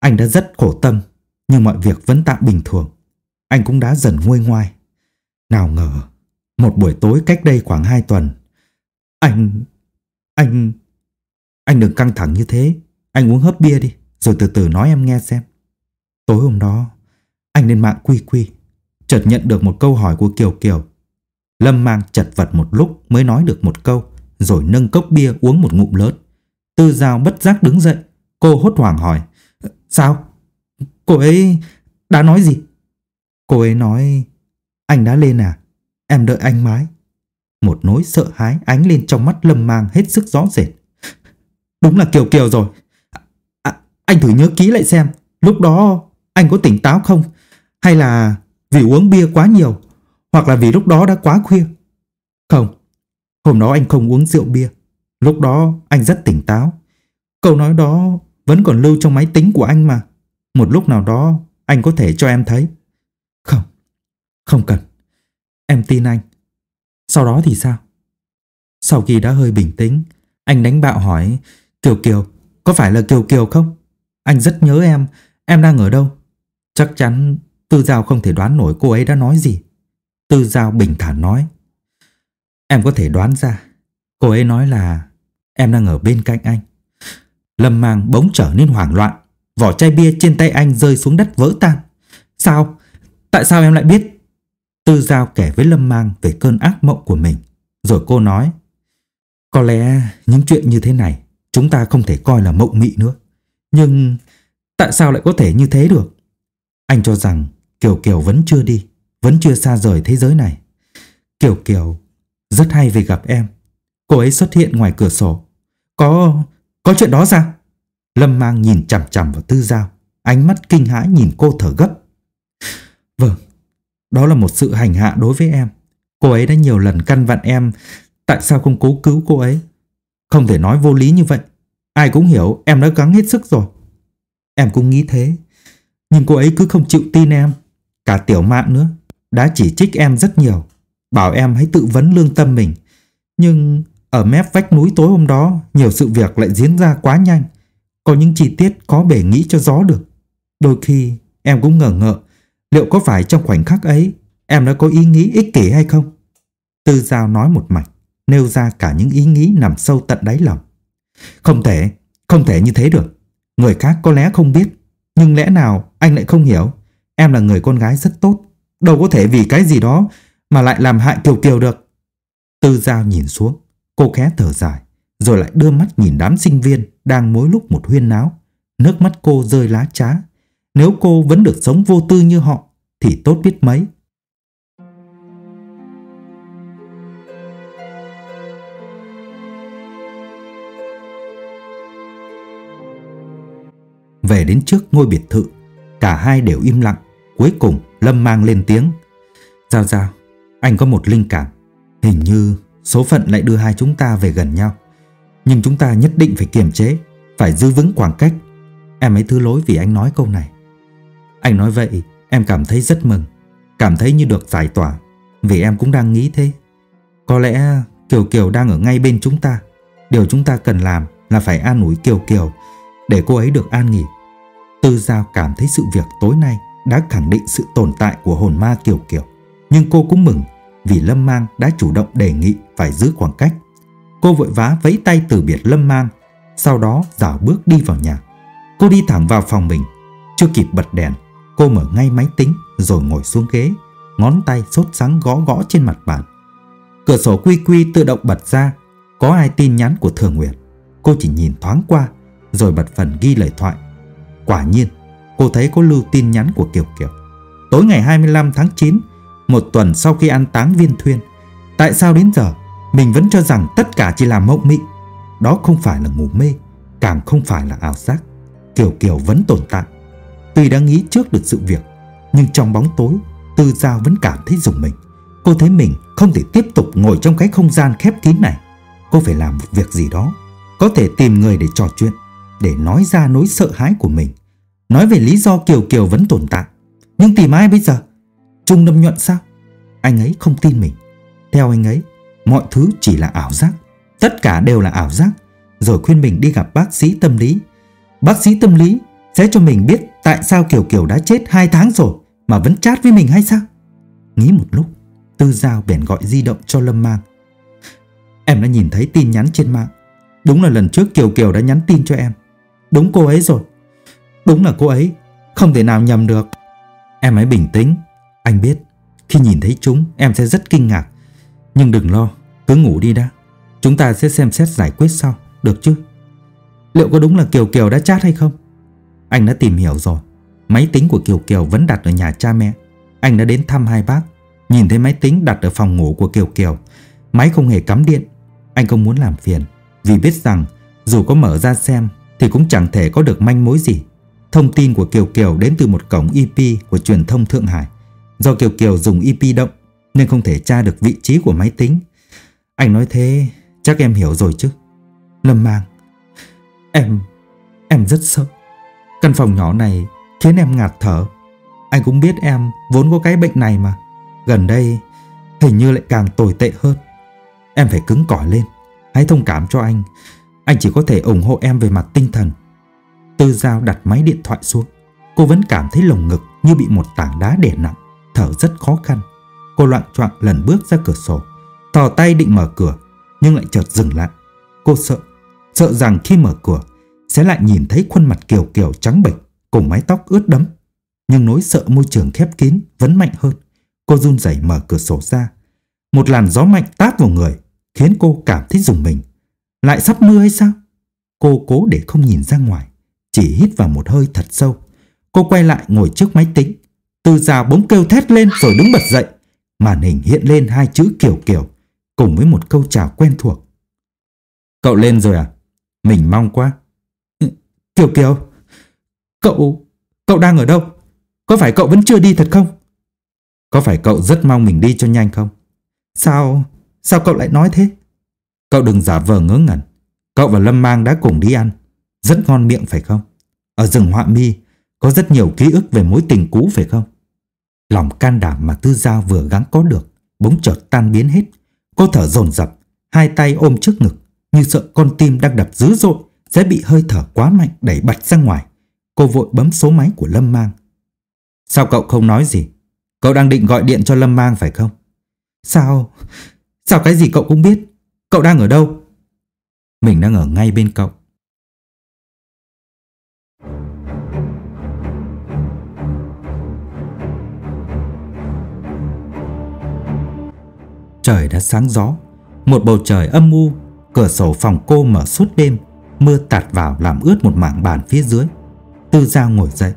anh đã rất khổ tâm, nhưng mọi việc vẫn tạm bình thường. Anh cũng đã dần nguôi ngoai. Nào ngờ, một buổi tối cách đây khoảng 2 tuần, anh... anh... Anh đừng căng thẳng như thế, anh uống hớp bia đi, rồi từ từ nói em nghe xem. Tối hôm đó, anh lên mạng quy quy, chợt nhận được một câu hỏi của Kiều Kiều. Lâm mang chật vật một lúc mới nói được một câu, rồi nâng cốc bia uống một ngụm lớn. Tư Giao bất giác đứng dậy. Cô hốt hoảng hỏi. Sao? Cô ấy đã nói gì? Cô ấy nói Anh đã lên à? Em đợi anh mãi. Một nỗi sợ hãi ánh lên trong mắt Lâm Mang hết sức rõ rệt. Đúng là Kiều Kiều rồi. À, anh thử nhớ kỹ lại xem. Lúc đó anh có tỉnh táo không? Hay là vì uống bia quá nhiều? Hoặc là vì lúc đó đã quá khuya? Không. Hôm đó anh không uống rượu bia. Lúc đó anh rất tỉnh táo. Câu nói đó vẫn còn lưu trong máy tính của anh mà. Một lúc nào đó anh có thể cho em thấy. Không, không cần. Em tin anh. Sau đó thì sao? Sau khi đã hơi bình tĩnh, anh đánh bạo hỏi Kiều Kiều, có phải là Kiều Kiều không? Anh rất nhớ em, em đang ở đâu? Chắc chắn Tư Giao không thể đoán nổi cô ấy đã nói gì. Tư Giao bình thản nói. Em có thể đoán ra. Cô ấy nói là Em đang ở bên cạnh anh. Lâm Mang bỗng trở nên hoảng loạn. Vỏ chai bia trên tay anh rơi xuống đất vỡ tan. Sao? Tại sao em lại biết? Tư Giao kể với Lâm Mang về cơn ác mộng của mình. Rồi cô nói. Có lẽ những chuyện như thế này chúng ta không thể coi là mộng mị nữa. Nhưng tại sao lại có thể như thế được? Anh cho rằng Kiều Kiều vẫn chưa đi, vẫn chưa xa rời thế giới này. Kiều Kiều rất hay về gặp em. Cô ấy xuất hiện ngoài cửa sổ. Có... có chuyện đó sao? Lâm mang nhìn chằm chằm vào tư giao. Ánh mắt kinh hãi nhìn cô thở gấp. Vâng, đó là một sự hành hạ đối với em. Cô ấy đã nhiều lần căn vặn em tại sao không cố cứu cô ấy. Không thể nói vô lý như vậy. Ai cũng hiểu em đã gắng hết sức rồi. Em cũng nghĩ thế. Nhưng cô ấy cứ không chịu tin em. Cả tiểu mạn nữa. Đã chỉ trích em rất nhiều. Bảo em hãy tự vấn lương tâm mình. Nhưng ở mép vách núi tối hôm đó, nhiều sự việc lại diễn ra quá nhanh. Có những chi tiết có bể nghĩ cho gió được. Đôi khi em cũng ngờ ngợ, liệu có phải trong khoảnh khắc ấy em đã có ý nghĩ ích kỷ hay không? Tư Giao nói một mạch, nêu ra cả những ý nghĩ nằm sâu tận đáy lòng. Không thể, không thể như thế được. Người khác có lẽ không biết, nhưng lẽ nào anh lại không hiểu? Em là người con gái rất tốt, đâu có thể vì cái gì đó mà lại làm hại Kiều Kiều được. Tư Giao nhìn xuống, Cô khẽ thở dài, rồi lại đưa mắt nhìn đám sinh viên đang mỗi lúc một huyên náo. Nước mắt cô rơi lá trá. Nếu cô vẫn được sống vô tư như họ thì tốt biết mấy. Về đến trước ngôi biệt thự, cả hai đều im lặng. Cuối cùng Lâm mang lên tiếng. Giao giao, anh có một linh cảm. Hình như số phận lại đưa hai chúng ta về gần nhau. Nhưng chúng ta nhất định phải kiềm chế, phải giữ vững khoảng cách. Em ấy thứ lỗi vì anh nói câu này. Anh nói vậy, em cảm thấy rất mừng. Cảm thấy như được giải tỏa. Vì em cũng đang nghĩ thế. Có lẽ Kiều Kiều đang ở ngay bên chúng ta. Điều chúng ta cần làm là phải an ủi Kiều Kiều để cô ấy được an nghỉ. Tư Giao cảm thấy sự việc tối nay đã khẳng định sự tồn tại của hồn ma Kiều Kiều. Nhưng cô cũng mừng vì Lâm Mang đã chủ động đề nghị phải giữ khoảng cách. Cô vội vã vẫy tay từ biệt Lâm Mang, sau đó dạo bước đi vào nhà. Cô đi thẳng vào phòng mình, chưa kịp bật đèn, cô mở ngay máy tính rồi ngồi xuống ghế, ngón tay sốt sắng gõ gõ trên mặt bàn. Cửa sổ quy quy tự động bật ra, có ai tin nhắn của Thường Nguyệt. Cô chỉ nhìn thoáng qua, rồi bật phần ghi lời thoại. Quả nhiên, cô thấy có lưu tin nhắn của Kiều Kiều. Tối ngày 25 tháng 9, một tuần sau khi ăn táng viên thuyên, tại sao đến giờ mình vẫn cho rằng tất cả chỉ là mộng mị? Đó không phải là ngủ mê, càng không phải là ảo giác. Kiều Kiều vẫn tồn tại. Tuy đã nghĩ trước được sự việc, nhưng trong bóng tối, Tư Giao vẫn cảm thấy dùng mình. Cô thấy mình không thể tiếp tục ngồi trong cái không gian khép kín này. Cô phải làm một việc gì đó, có thể tìm người để trò chuyện, để nói ra nỗi sợ hãi của mình. Nói về lý do Kiều Kiều vẫn tồn tại. Nhưng tìm ai bây giờ? Trung Lâm Nhuận sao? Anh ấy không tin mình. Theo anh ấy, mọi thứ chỉ là ảo giác. Tất cả đều là ảo giác. Rồi khuyên mình đi gặp bác sĩ tâm lý. Bác sĩ tâm lý sẽ cho mình biết tại sao Kiều Kiều đã chết 2 tháng rồi mà vẫn chat với mình hay sao? Nghĩ một lúc, Tư Giao bèn gọi di động cho Lâm Mang. Em đã nhìn thấy tin nhắn trên mạng. Đúng là lần trước Kiều Kiều đã nhắn tin cho em. Đúng cô ấy rồi. Đúng là cô ấy. Không thể nào nhầm được. Em hãy bình tĩnh. Anh biết, khi nhìn thấy chúng em sẽ rất kinh ngạc. Nhưng đừng lo, cứ ngủ đi đã. Chúng ta sẽ xem xét giải quyết sau, được chứ? Liệu có đúng là Kiều Kiều đã chat hay không? Anh đã tìm hiểu rồi. Máy tính của Kiều Kiều vẫn đặt ở nhà cha mẹ. Anh đã đến thăm hai bác. Nhìn thấy máy tính đặt ở phòng ngủ của Kiều Kiều. Máy không hề cắm điện. Anh không muốn làm phiền. Vì biết rằng dù có mở ra xem thì cũng chẳng thể có được manh mối gì. Thông tin của Kiều Kiều đến từ một cổng IP của truyền thông Thượng Hải. Do Kiều Kiều dùng IP động nên không thể tra được vị trí của máy tính. Anh nói thế chắc em hiểu rồi chứ. Lâm Mang, em, em rất sợ. Căn phòng nhỏ này khiến em ngạt thở. Anh cũng biết em vốn có cái bệnh này mà. Gần đây hình như lại càng tồi tệ hơn. Em phải cứng cỏi lên. Hãy thông cảm cho anh. Anh chỉ có thể ủng hộ em về mặt tinh thần. Tư Giao đặt máy điện thoại xuống. Cô vẫn cảm thấy lồng ngực như bị một tảng đá đè nặng, thở rất khó khăn. Cô loạn choạng lần bước ra cửa sổ, thò tay định mở cửa, nhưng lại chợt dừng lại. Cô sợ, sợ rằng khi mở cửa sẽ lại nhìn thấy khuôn mặt kiều kiều trắng bệch cùng mái tóc ướt đẫm. Nhưng nỗi sợ môi trường khép kín vẫn mạnh hơn. Cô run rẩy mở cửa sổ ra. Một làn gió mạnh tát vào người, khiến cô cảm thấy dùng mình. Lại sắp mưa hay sao? Cô cố để không nhìn ra ngoài, chỉ hít vào một hơi thật sâu. Cô quay lại ngồi trước máy tính. Từ rào bỗng kêu thét lên rồi đứng bật dậy. Màn hình hiện lên hai chữ kiểu kiểu, cùng với một câu chào quen thuộc. Cậu lên rồi à? Mình mong quá. Ừ, Kiều Kiều, cậu, cậu đang ở đâu? Có phải cậu vẫn chưa đi thật không? Có phải cậu rất mong mình đi cho nhanh không? Sao, sao cậu lại nói thế? Cậu đừng giả vờ ngớ ngẩn. Cậu và Lâm Mang đã cùng đi ăn. Rất ngon miệng phải không? Ở rừng họa mi có rất nhiều ký ức về mối tình cũ phải không? Lòng can đảm mà Tư Giao vừa gắng có được bỗng chợt tan biến hết. Cô thở dồn dập, hai tay ôm trước ngực như sợ con tim đang đập dữ dội sẽ bị hơi thở quá mạnh đẩy bật ra ngoài. Cô vội bấm số máy của Lâm Mang. Sao cậu không nói gì? Cậu đang định gọi điện cho Lâm Mang phải không? Sao? Sao cái gì cậu cũng biết? Cậu đang ở đâu? Mình đang ở ngay bên cậu. Trời đã sáng gió, một bầu trời âm u, cửa sổ phòng cô mở suốt đêm, mưa tạt vào làm ướt một mảng bàn phía dưới. Tư Giao ngồi dậy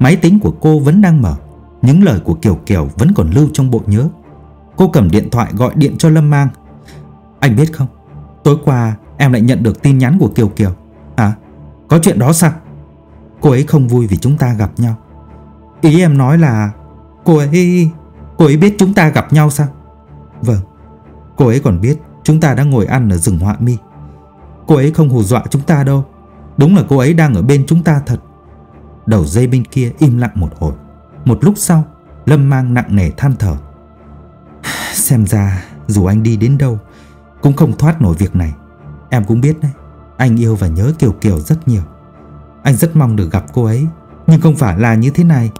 Máy tính của cô vẫn đang mở Những lời của Kiều Kiều vẫn còn lưu trong bộ nhớ. Cô cầm điện thoại gọi điện cho Lâm Mang. Anh biết không Tối qua em lại nhận được tin nhắn của Kiều Kiều. À có chuyện đó sao? Cô ấy không vui vì chúng ta gặp nhau. Ý em nói là Cô ấy Cô ấy biết chúng ta gặp nhau sao? Vâng. Cô ấy còn biết chúng ta đang ngồi ăn ở rừng họa mi. Cô ấy không hù dọa chúng ta đâu. Đúng là cô ấy đang ở bên chúng ta thật. Đầu dây bên kia im lặng một hồi. Một lúc sau, Lâm mang nặng nề than thở. Xem ra dù anh đi đến đâu Cũng không thoát nổi việc này. Em cũng biết đấy, Anh yêu và nhớ Kiều Kiều rất nhiều. Anh rất mong được gặp cô ấy, Nhưng không phải là như thế này.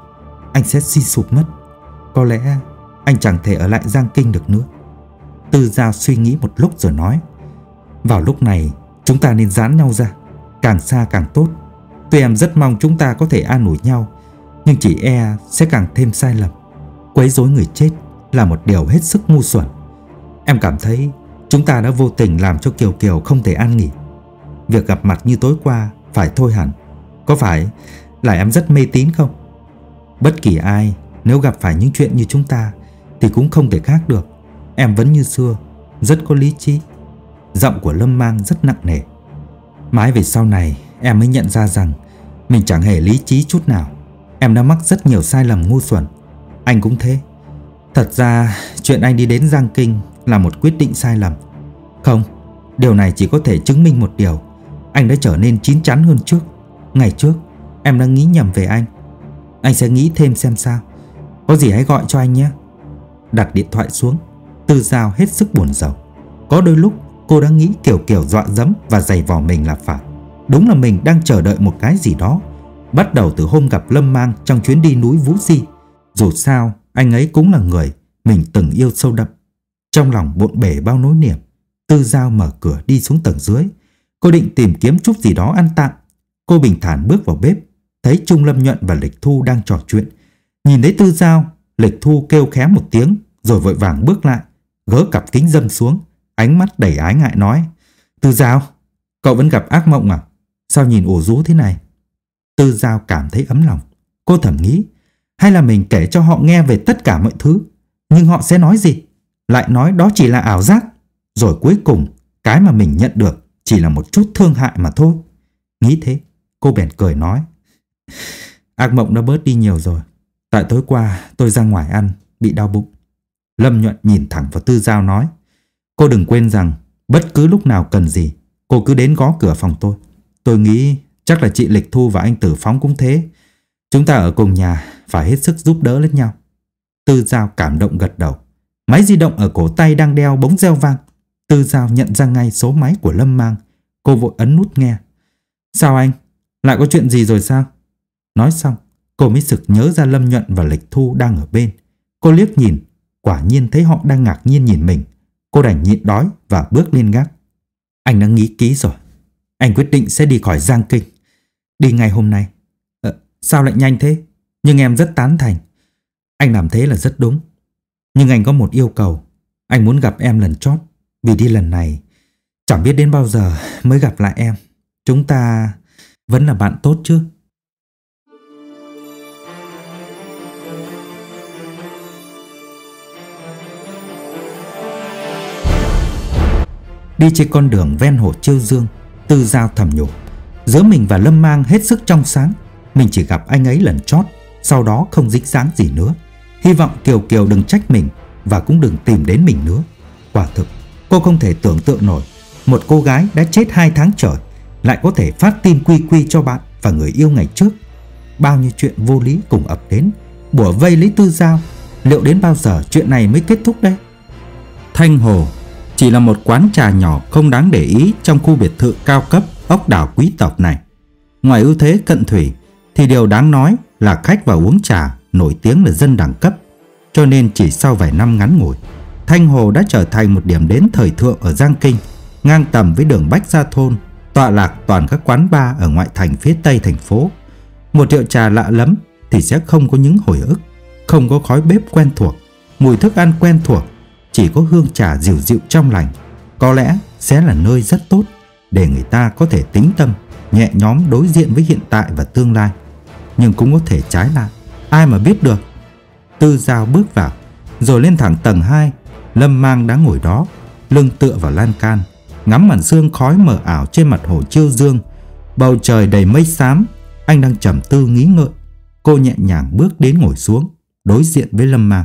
Anh sẽ suy sụp mất. Có lẽ anh chẳng thể ở lại Giang Kinh được nữa. Tư Giao suy nghĩ một lúc rồi nói, Vào lúc này, chúng ta nên giãn nhau ra, Càng xa càng tốt. Tuy em rất mong chúng ta có thể an ủi nhau, Nhưng chỉ e sẽ càng thêm sai lầm. Quấy rối người chết là một điều hết sức ngu xuẩn. Em cảm thấy chúng ta đã vô tình làm cho Kiều Kiều không thể an nghỉ. Việc gặp mặt như tối qua phải thôi hẳn. Có phải là em rất mê tín không? Bất kỳ ai nếu gặp phải những chuyện như chúng ta Thì cũng không thể khác được. Em vẫn như xưa, Rất có lý trí. Giọng của Lâm Mang rất nặng nề. Mãi về sau này, em mới nhận ra rằng Mình chẳng hề lý trí chút nào. Em đã mắc rất nhiều sai lầm ngu xuẩn. Anh cũng thế. Thật ra, chuyện anh đi đến Giang Kinh Là một quyết định sai lầm. Không, Điều này chỉ có thể chứng minh một điều. Anh đã trở nên chín chắn hơn trước. Ngày trước, em đã nghĩ nhầm về anh. Anh sẽ nghĩ thêm xem sao. Có gì hãy gọi cho anh nhé. Đặt điện thoại xuống. Tư Giao hết sức buồn rầu. Có đôi lúc, cô đã nghĩ kiểu kiểu dọa dẫm Và giày vò mình là phải Đúng là mình đang chờ đợi một cái gì đó. Bắt đầu từ hôm gặp Lâm Mang Trong chuyến đi núi Vũ Di. Dù sao, anh ấy cũng là người Mình từng yêu sâu đậm. Trong lòng bộn bể bao nỗi niềm, Tư Giao mở cửa đi xuống tầng dưới. Cô định tìm kiếm chút gì đó ăn tạm. Cô bình thản bước vào bếp, Thấy Trung Lâm Nhuận và Lịch Thu đang trò chuyện. Nhìn thấy Tư Giao, Lịch Thu kêu khé một tiếng, Rồi vội vàng bước lại. Gỡ cặp kính dâm xuống, Ánh mắt đầy ái ngại nói, Tư Giao, Cậu vẫn gặp ác mộng à? Sao nhìn ủ rũ thế này? Tư Giao cảm thấy ấm lòng. Cô thầm nghĩ, Hay là mình kể cho họ nghe về tất cả mọi thứ, Nhưng họ sẽ nói gì? Lại nói đó chỉ là ảo giác. Rồi cuối cùng, Cái mà mình nhận được Chỉ là một chút thương hại mà thôi. Nghĩ thế, Cô bèn cười nói, Ác mộng đã bớt đi nhiều rồi. Tại tối qua, tôi ra ngoài ăn, Bị đau bụng. Lâm nhuận nhìn thẳng vào Tư Giao nói, Cô đừng quên rằng Bất cứ lúc nào cần gì, Cô cứ đến gõ cửa phòng tôi. Tôi nghĩ chắc là chị Lịch Thu và anh Tử Phóng cũng thế. Chúng ta ở cùng nhà Phải hết sức giúp đỡ lẫn nhau. Tư Giao cảm động gật đầu. Máy di động ở cổ tay đang đeo bóng reo vang. Tư Giao nhận ra ngay số máy của Lâm Mang. Cô vội ấn nút nghe. Sao anh? Lại có chuyện gì rồi sao? Nói xong, Cô mới sực nhớ ra Lâm Nhuận và Lịch Thu đang ở bên. Cô liếc nhìn Quả nhiên thấy họ đang ngạc nhiên nhìn mình. Cô đành nhịn đói và bước lên gác. Anh đã nghĩ kỹ rồi. Anh quyết định sẽ đi khỏi Giang Kinh. Đi ngay hôm nay. À, Sao lại nhanh thế? Nhưng em rất tán thành. Anh làm thế là rất đúng. Nhưng anh có một yêu cầu. Anh muốn gặp em lần chót. Vì đi lần này Chẳng biết đến bao giờ mới gặp lại em. Chúng ta vẫn là bạn tốt chứ? Đi trên con đường ven hồ Chiêu Dương, Tư Giao thầm nhủ. Giữa mình và Lâm Mang hết sức trong sáng, Mình chỉ gặp anh ấy lần chót, Sau đó không dính dáng gì nữa. Hy vọng Kiều Kiều đừng trách mình Và cũng đừng tìm đến mình nữa. Quả thực, cô không thể tưởng tượng nổi, Một cô gái đã chết hai tháng trời, Lại có thể phát tin quy quy cho bạn Và người yêu ngày trước. Bao nhiêu chuyện vô lý cùng ập đến, Bủa vây lấy tư giao, Liệu đến bao giờ chuyện này mới kết thúc đây? Thanh Hồ chỉ là một quán trà nhỏ không đáng để ý trong khu biệt thự cao cấp ốc đảo quý tộc này. Ngoài ưu thế cận thủy thì điều đáng nói là khách vào uống trà nổi tiếng là dân đẳng cấp. Cho nên chỉ sau vài năm ngắn ngủi, Thanh Hồ đã trở thành một điểm đến thời thượng ở Giang Kinh, ngang tầm với đường Bách Gia Thôn, tọa lạc toàn các quán bar ở ngoại thành phía tây thành phố. Một rượu trà lạ lắm thì sẽ không có những hồi ức, không có khói bếp quen thuộc, mùi thức ăn quen thuộc chỉ có hương trà dịu dịu trong lành, có lẽ sẽ là nơi rất tốt để người ta có thể tính tâm, nhẹ nhóm đối diện với hiện tại và tương lai. Nhưng cũng có thể trái lại Ai mà biết được? Tư Giao bước vào Rồi lên thẳng tầng 2 Lâm Mang đã ngồi đó Lưng tựa vào lan can Ngắm màn sương khói mờ ảo trên mặt hồ chiêu dương. Bầu trời đầy mây xám Anh đang trầm tư nghĩ ngợi. Cô nhẹ nhàng bước đến ngồi xuống Đối diện với Lâm Mang.